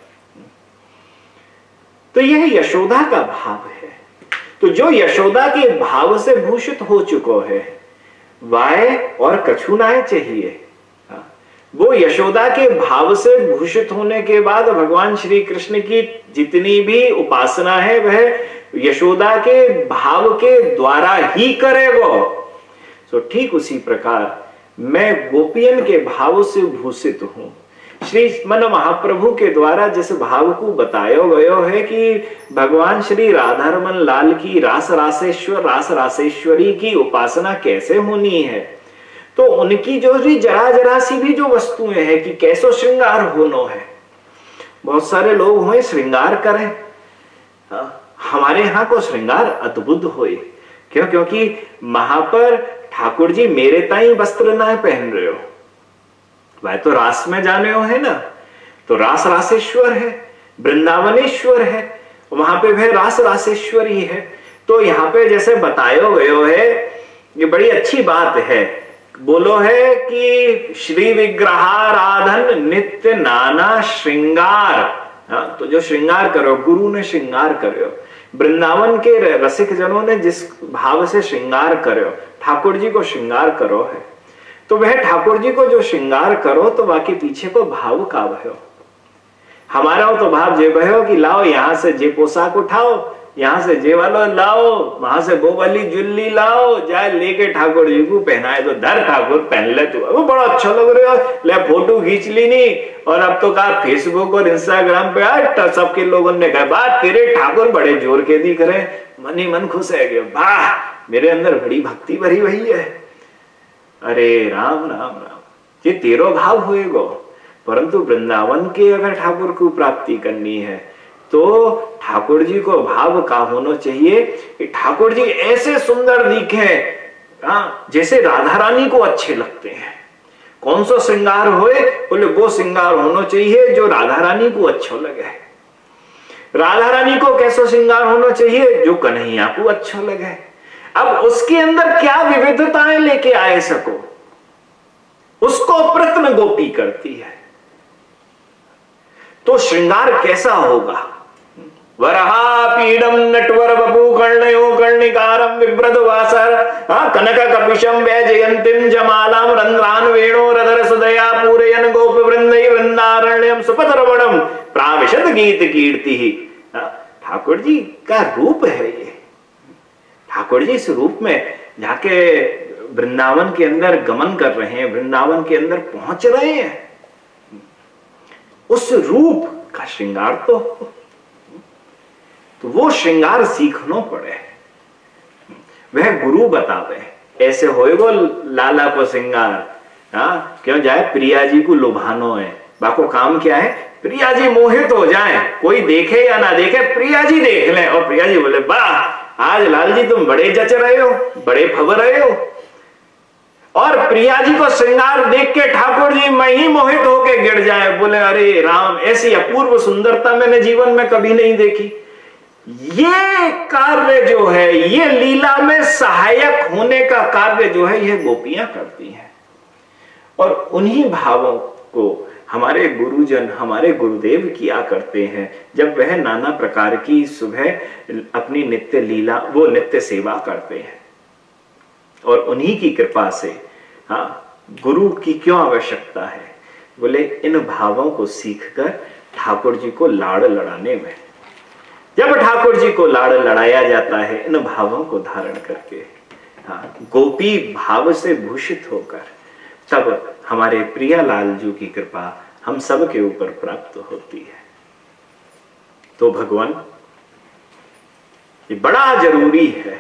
तो यह यशोदा का भाव है। तो जो यशोदा के भाव से भूषित हो चुको है वाय और कछु ना चाहिए। वो यशोदा के भाव से भूषित होने के बाद भगवान श्री कृष्ण की जितनी भी उपासना है, वह यशोदा के भाव के द्वारा ही करे वो। तो ठीक उसी प्रकार मैं गोपियन के भाव से भूषित हूँ। श्री मन महाप्रभु के द्वारा जिस भाव को बताया गयो है कि भगवान श्री राधारमन लाल की रास रासेश्वर रास रासेश्वरी की उपासना कैसे होनी है? तो उनकी जो भी जरा जरा सी भी जो वस्तुएँ हैं कि कैसो श्रृंगार होनो है? बहुत सारे लोग हुए श्रृंगार करें। हाँ, हमारे यहाँ को श्रृंगार अद्भुत हो क्यों? क्योंकि महापर ठाकुर जी मेरे ताई वस्त्र ना पहन रहे हो। वह तो रास में जाने हो है ना? तो रास रासेश्वर है वृंदावनेश्वर है वहाँ पे वह रास रासेश्वर ही है। तो यहाँ पे जैसे बतायो गयो है ये बड़ी अच्छी बात है। बोलो है कि श्री विग्रहाराधन नित्य नाना श्रृंगार। हाँ, तो जो श्रृंगार करो गुरु ने श्रृंगार करो। वृंदावन के रसिक जनों ने जिस भाव से श्रृंगार करो ठाकुर जी को श्रृंगार करो है। तो वह ठाकुर जी को जो श्रृंगार करो तो बाकी पीछे को भाव का भयो हमारा तो भाव जे भयो कि लाओ, यहाँ से जे पोशाक उठाओ, यहाँ से जे वालो लाओ, वहाँ से वाली जुल्ली लाओ, जाए लेके ठाकुर जी को पहनाए तो धर ठाकुर पहन ले तू। वो बड़ा अच्छा लग रहा है। ले, फ़ोटो खींच ली नहीं और अब तो कहा फेसबुक और इंस्टाग्राम पे आए सबके लोगों ने कहा, बात तेरे ठाकुर बड़े ज़ोर के दिख रहे मन ही मन खुश है वाह, मेरे अंदर बड़ी भक्ति भरी वही है। अरे राम राम राम। ये तेरो भाव हुएगो। परंतु वृंदावन के अगर ठाकुर को प्राप्ति करनी है तो ठाकुर जी को भाव का होना चाहिए कि ठाकुर जी ऐसे सुंदर दिखे हाँ, जैसे राधा रानी को अच्छे लगते हैं। कौन सा श्रृंगार होए बोले वो श्रृंगार होना चाहिए जो राधा रानी को अच्छा लगे। राधा रानी को कैसा श्रृंगार होना चाहिए जो कन्हैया को अच्छा लगे। अब उसके अंदर क्या विविधताएँ लेके आए सको? उसको प्रत्न गोपी करती है। तो श्रृंगार कैसा होगा? वरहापीडम नटवर बपू कर्णयो कर्णिकारम विभ्रद वासर। कनक कपिशम वैजयंतिम जमालाम रंध्रान वेणो रदर सुदया पूरयन गोप वृंदय वृंदारण्यम सुपतरवणम प्राविशद गीत कीर्ति। ठाकुर जी का रूप है ये? ठाकुर जी, इस रूप में जाके वृंदावन के अंदर गमन कर रहे हैं, वृंदावन के अंदर पहुँच रहे हैं। उस रूप का श्रृंगार तो तो वो श्रृंगार सीखनो पड़े। वह गुरु बतावे, ऐसे होएगो लाला को श्रृंगार। हाँ क्यों जाए? प्रिया जी को लुभानो है। बाको काम क्या है? प्रिया जी मोहित हो जाए। कोई देखे या ना देखे, प्रिया जी देख ले। और प्रिया जी बोले, वाह आज लाल जी तुम बड़े जच रहे हो, बड़े फब रहे हो। और प्रिया जी को श्रृंगार देख के ठाकुर जी मैं ही मोहित होके गिर जाए। बोले, अरे राम, ऐसी अपूर्व सुंदरता मैंने जीवन में कभी नहीं देखी। ये कार्य जो है, ये लीला में सहायक होने का कार्य जो है यह गोपियाँ करती हैं। और उन्हीं भावों को हमारे गुरुजन, हमारे गुरुदेव किया करते हैं। जब वह नाना प्रकार की सुबह अपनी नित्य लीला, वो नित्य सेवा करते हैं। और उन्हीं की कृपा से हाँ गुरु की क्यों आवश्यकता है? बोले, इन भावों को सीखकर ठाकुर जी को लाड़ लड़ाने में। जब ठाकुर जी को लाड़ लड़ाया जाता है, इन भावों को धारण करके हाँ गोपी भाव से भूषित होकर तब हमारे प्रिया लाल जी की कृपा हम सब के ऊपर प्राप्त होती है। तो भगवान, ये बड़ा ज़रूरी है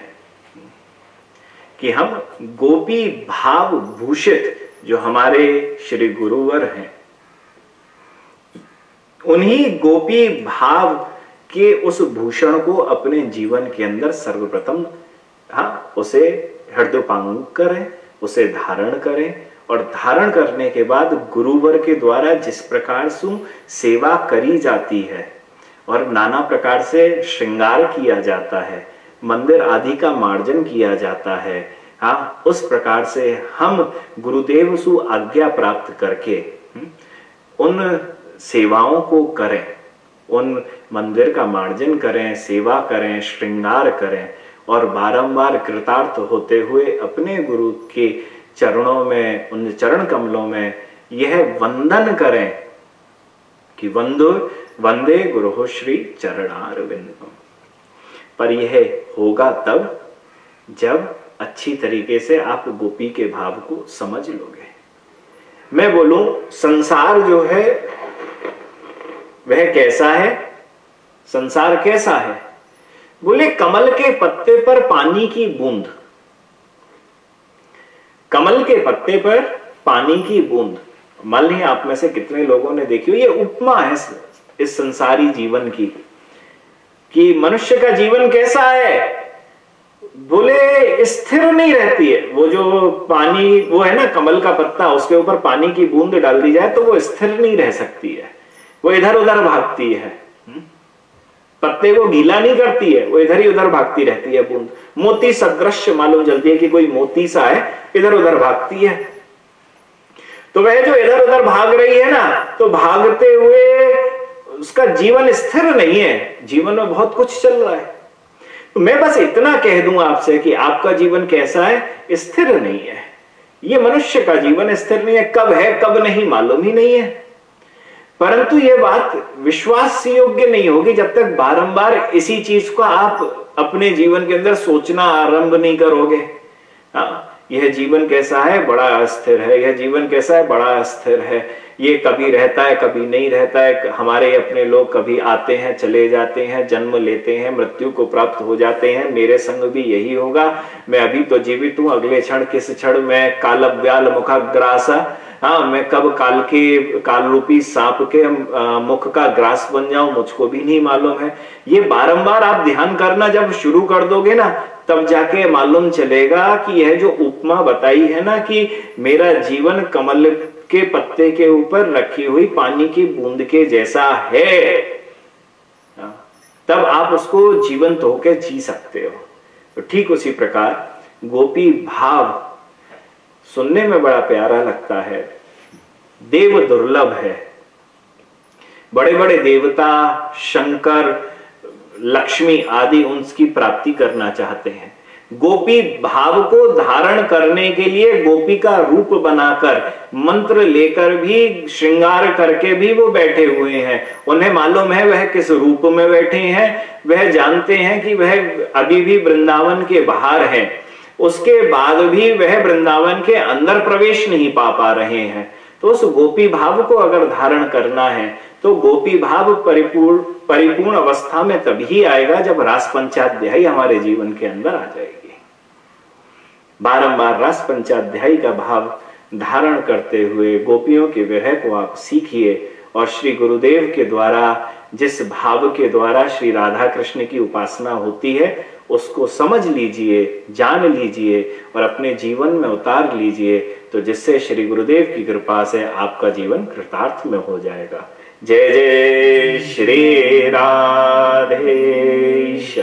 कि हम गोपी भाव भूषित जो हमारे श्री गुरुवर हैं, उन्हीं गोपी भाव के उस भूषण को अपने जीवन के अंदर सर्वप्रथम हाँ उसे हृदय करें, उसे धारण करें और धारण करने के बाद गुरुवर के द्वारा जिस प्रकार से सेवा करी जाती है और नाना प्रकार से श्रृंगार किया जाता है मंदिर आदि का मार्जन किया जाता है हाँ उस प्रकार से हम गुरुदेव सु आज्ञा प्राप्त करके हम्म, उन सेवाओं को करें उन मंदिर का मार्जन करें सेवा करें श्रृंगार करें और बारंबार कृतार्थ होते हुए अपने गुरु के चरणों में, उन चरण कमलों में यह वंदन करें कि वंदो, वंदे गुरु श्री चरणार पर यह होगा तब जब अच्छी तरीके से आप गोपी के भाव को समझ लोगे। मैं बोलूँ, संसार जो है, वह कैसा है? संसार कैसा है? बोले, कमल के पत्ते पर पानी की बूंद। कमल के पत्ते पर पानी की बूंद। मान ली आप में से कितने लोगों ने देखी हो ये उपमा है इस संसारी जीवन की, कि मनुष्य का जीवन कैसा है? बोले स्थिर नहीं रहती है। वो जो पानी, वो है ना कमल का पत्ता, उसके ऊपर पानी की बूंद डाल दी जाए तो वो स्थिर नहीं रह सकती है। वो इधर उधर भागती है? पत्ते को गीला नहीं करती है, वो इधर ही उधर भागती रहती है बूंद। मोती सदृश मालूम चलती है कि कोई मोती सा है, इधर उधर भागती है। तो वह जो इधर उधर भाग रही है ना तो भागते हुए उसका जीवन स्थिर नहीं है, जीवन में बहुत कुछ चल रहा है। तो मैं बस इतना कह दूँ आपसे कि आपका जीवन कैसा है, स्थिर नहीं है। ये मनुष्य का जीवन स्थिर नहीं है, कब है, कब नहीं, मालूम ही नहीं है। परंतु ये बात विश्वास योग्य नहीं होगी जब तक बारंबार इसी चीज़ को आप अपने जीवन के अंदर सोचना आरंभ नहीं करोगे। हाँ यह जीवन कैसा है? बड़ा अस्थिर है। यह जीवन कैसा है? बड़ा अस्थिर है। ये कभी रहता है, कभी नहीं रहता है। हमारे अपने लोग कभी आते हैं, चले जाते हैं, जन्म लेते हैं, मृत्यु को प्राप्त हो जाते हैं। मेरे संग भी यही होगा। मैं अभी तो जीवित हूँ। अगले क्षण किस क्षण मैं काल व्याल मुखाग्रासा? हाँ मैं कब काल के काल रूपी सांप के मुख का ग्रास बन जाऊँ? मुझको भी नहीं मालूम है। ये बारंबार आप ध्यान करना जब शुरू कर दोगे ना तब जाके मालूम चलेगा कि यह जो उपमा बताई है ना कि मेरा जीवन कमल के पत्ते के ऊपर रखी हुई पानी की बूंद के जैसा है। हाँ, तब आप उसको जीवंत होकर जी सकते हो। तो ठीक उसी प्रकार गोपी भाव सुनने में बड़ा प्यारा लगता है। देव दुर्लभ है। बड़े बड़े देवता शंकर लक्ष्मी आदि उनकी प्राप्ति करना चाहते हैं। गोपी भाव को धारण करने के लिए गोपी का रूप बनाकर, मंत्र लेकर भी, श्रृंगार करके भी वो बैठे हुए हैं। उन्हें मालूम है वह किस रूप में बैठे हैं। वह जानते हैं कि वह अभी भी वृंदावन के बाहर हैं। उसके बाद भी वह वृंदावन के अंदर प्रवेश नहीं पा पा रहे हैं। तो उस गोपी भाव को अगर धारण करना है तो गोपी भाव परिपूर्ण परिपूर्ण अवस्था में तभी आएगा जब रास पंचाध्यायी हमारे जीवन के अंदर आ जाएगी। बारंबार रास पंचाध्यायी का भाव धारण करते हुए गोपियों के विरह को आप सीखिए और श्री गुरुदेव के द्वारा, जिस भाव के द्वारा श्री राधा कृष्ण की उपासना होती है, उसको समझ लीजिए, जान लीजिए और अपने जीवन में उतार लीजिए तो जिससे श्री गुरुदेव की कृपा से आपका जीवन कृतार्थ में हो जाएगा। जय जय श्री राधे राधेश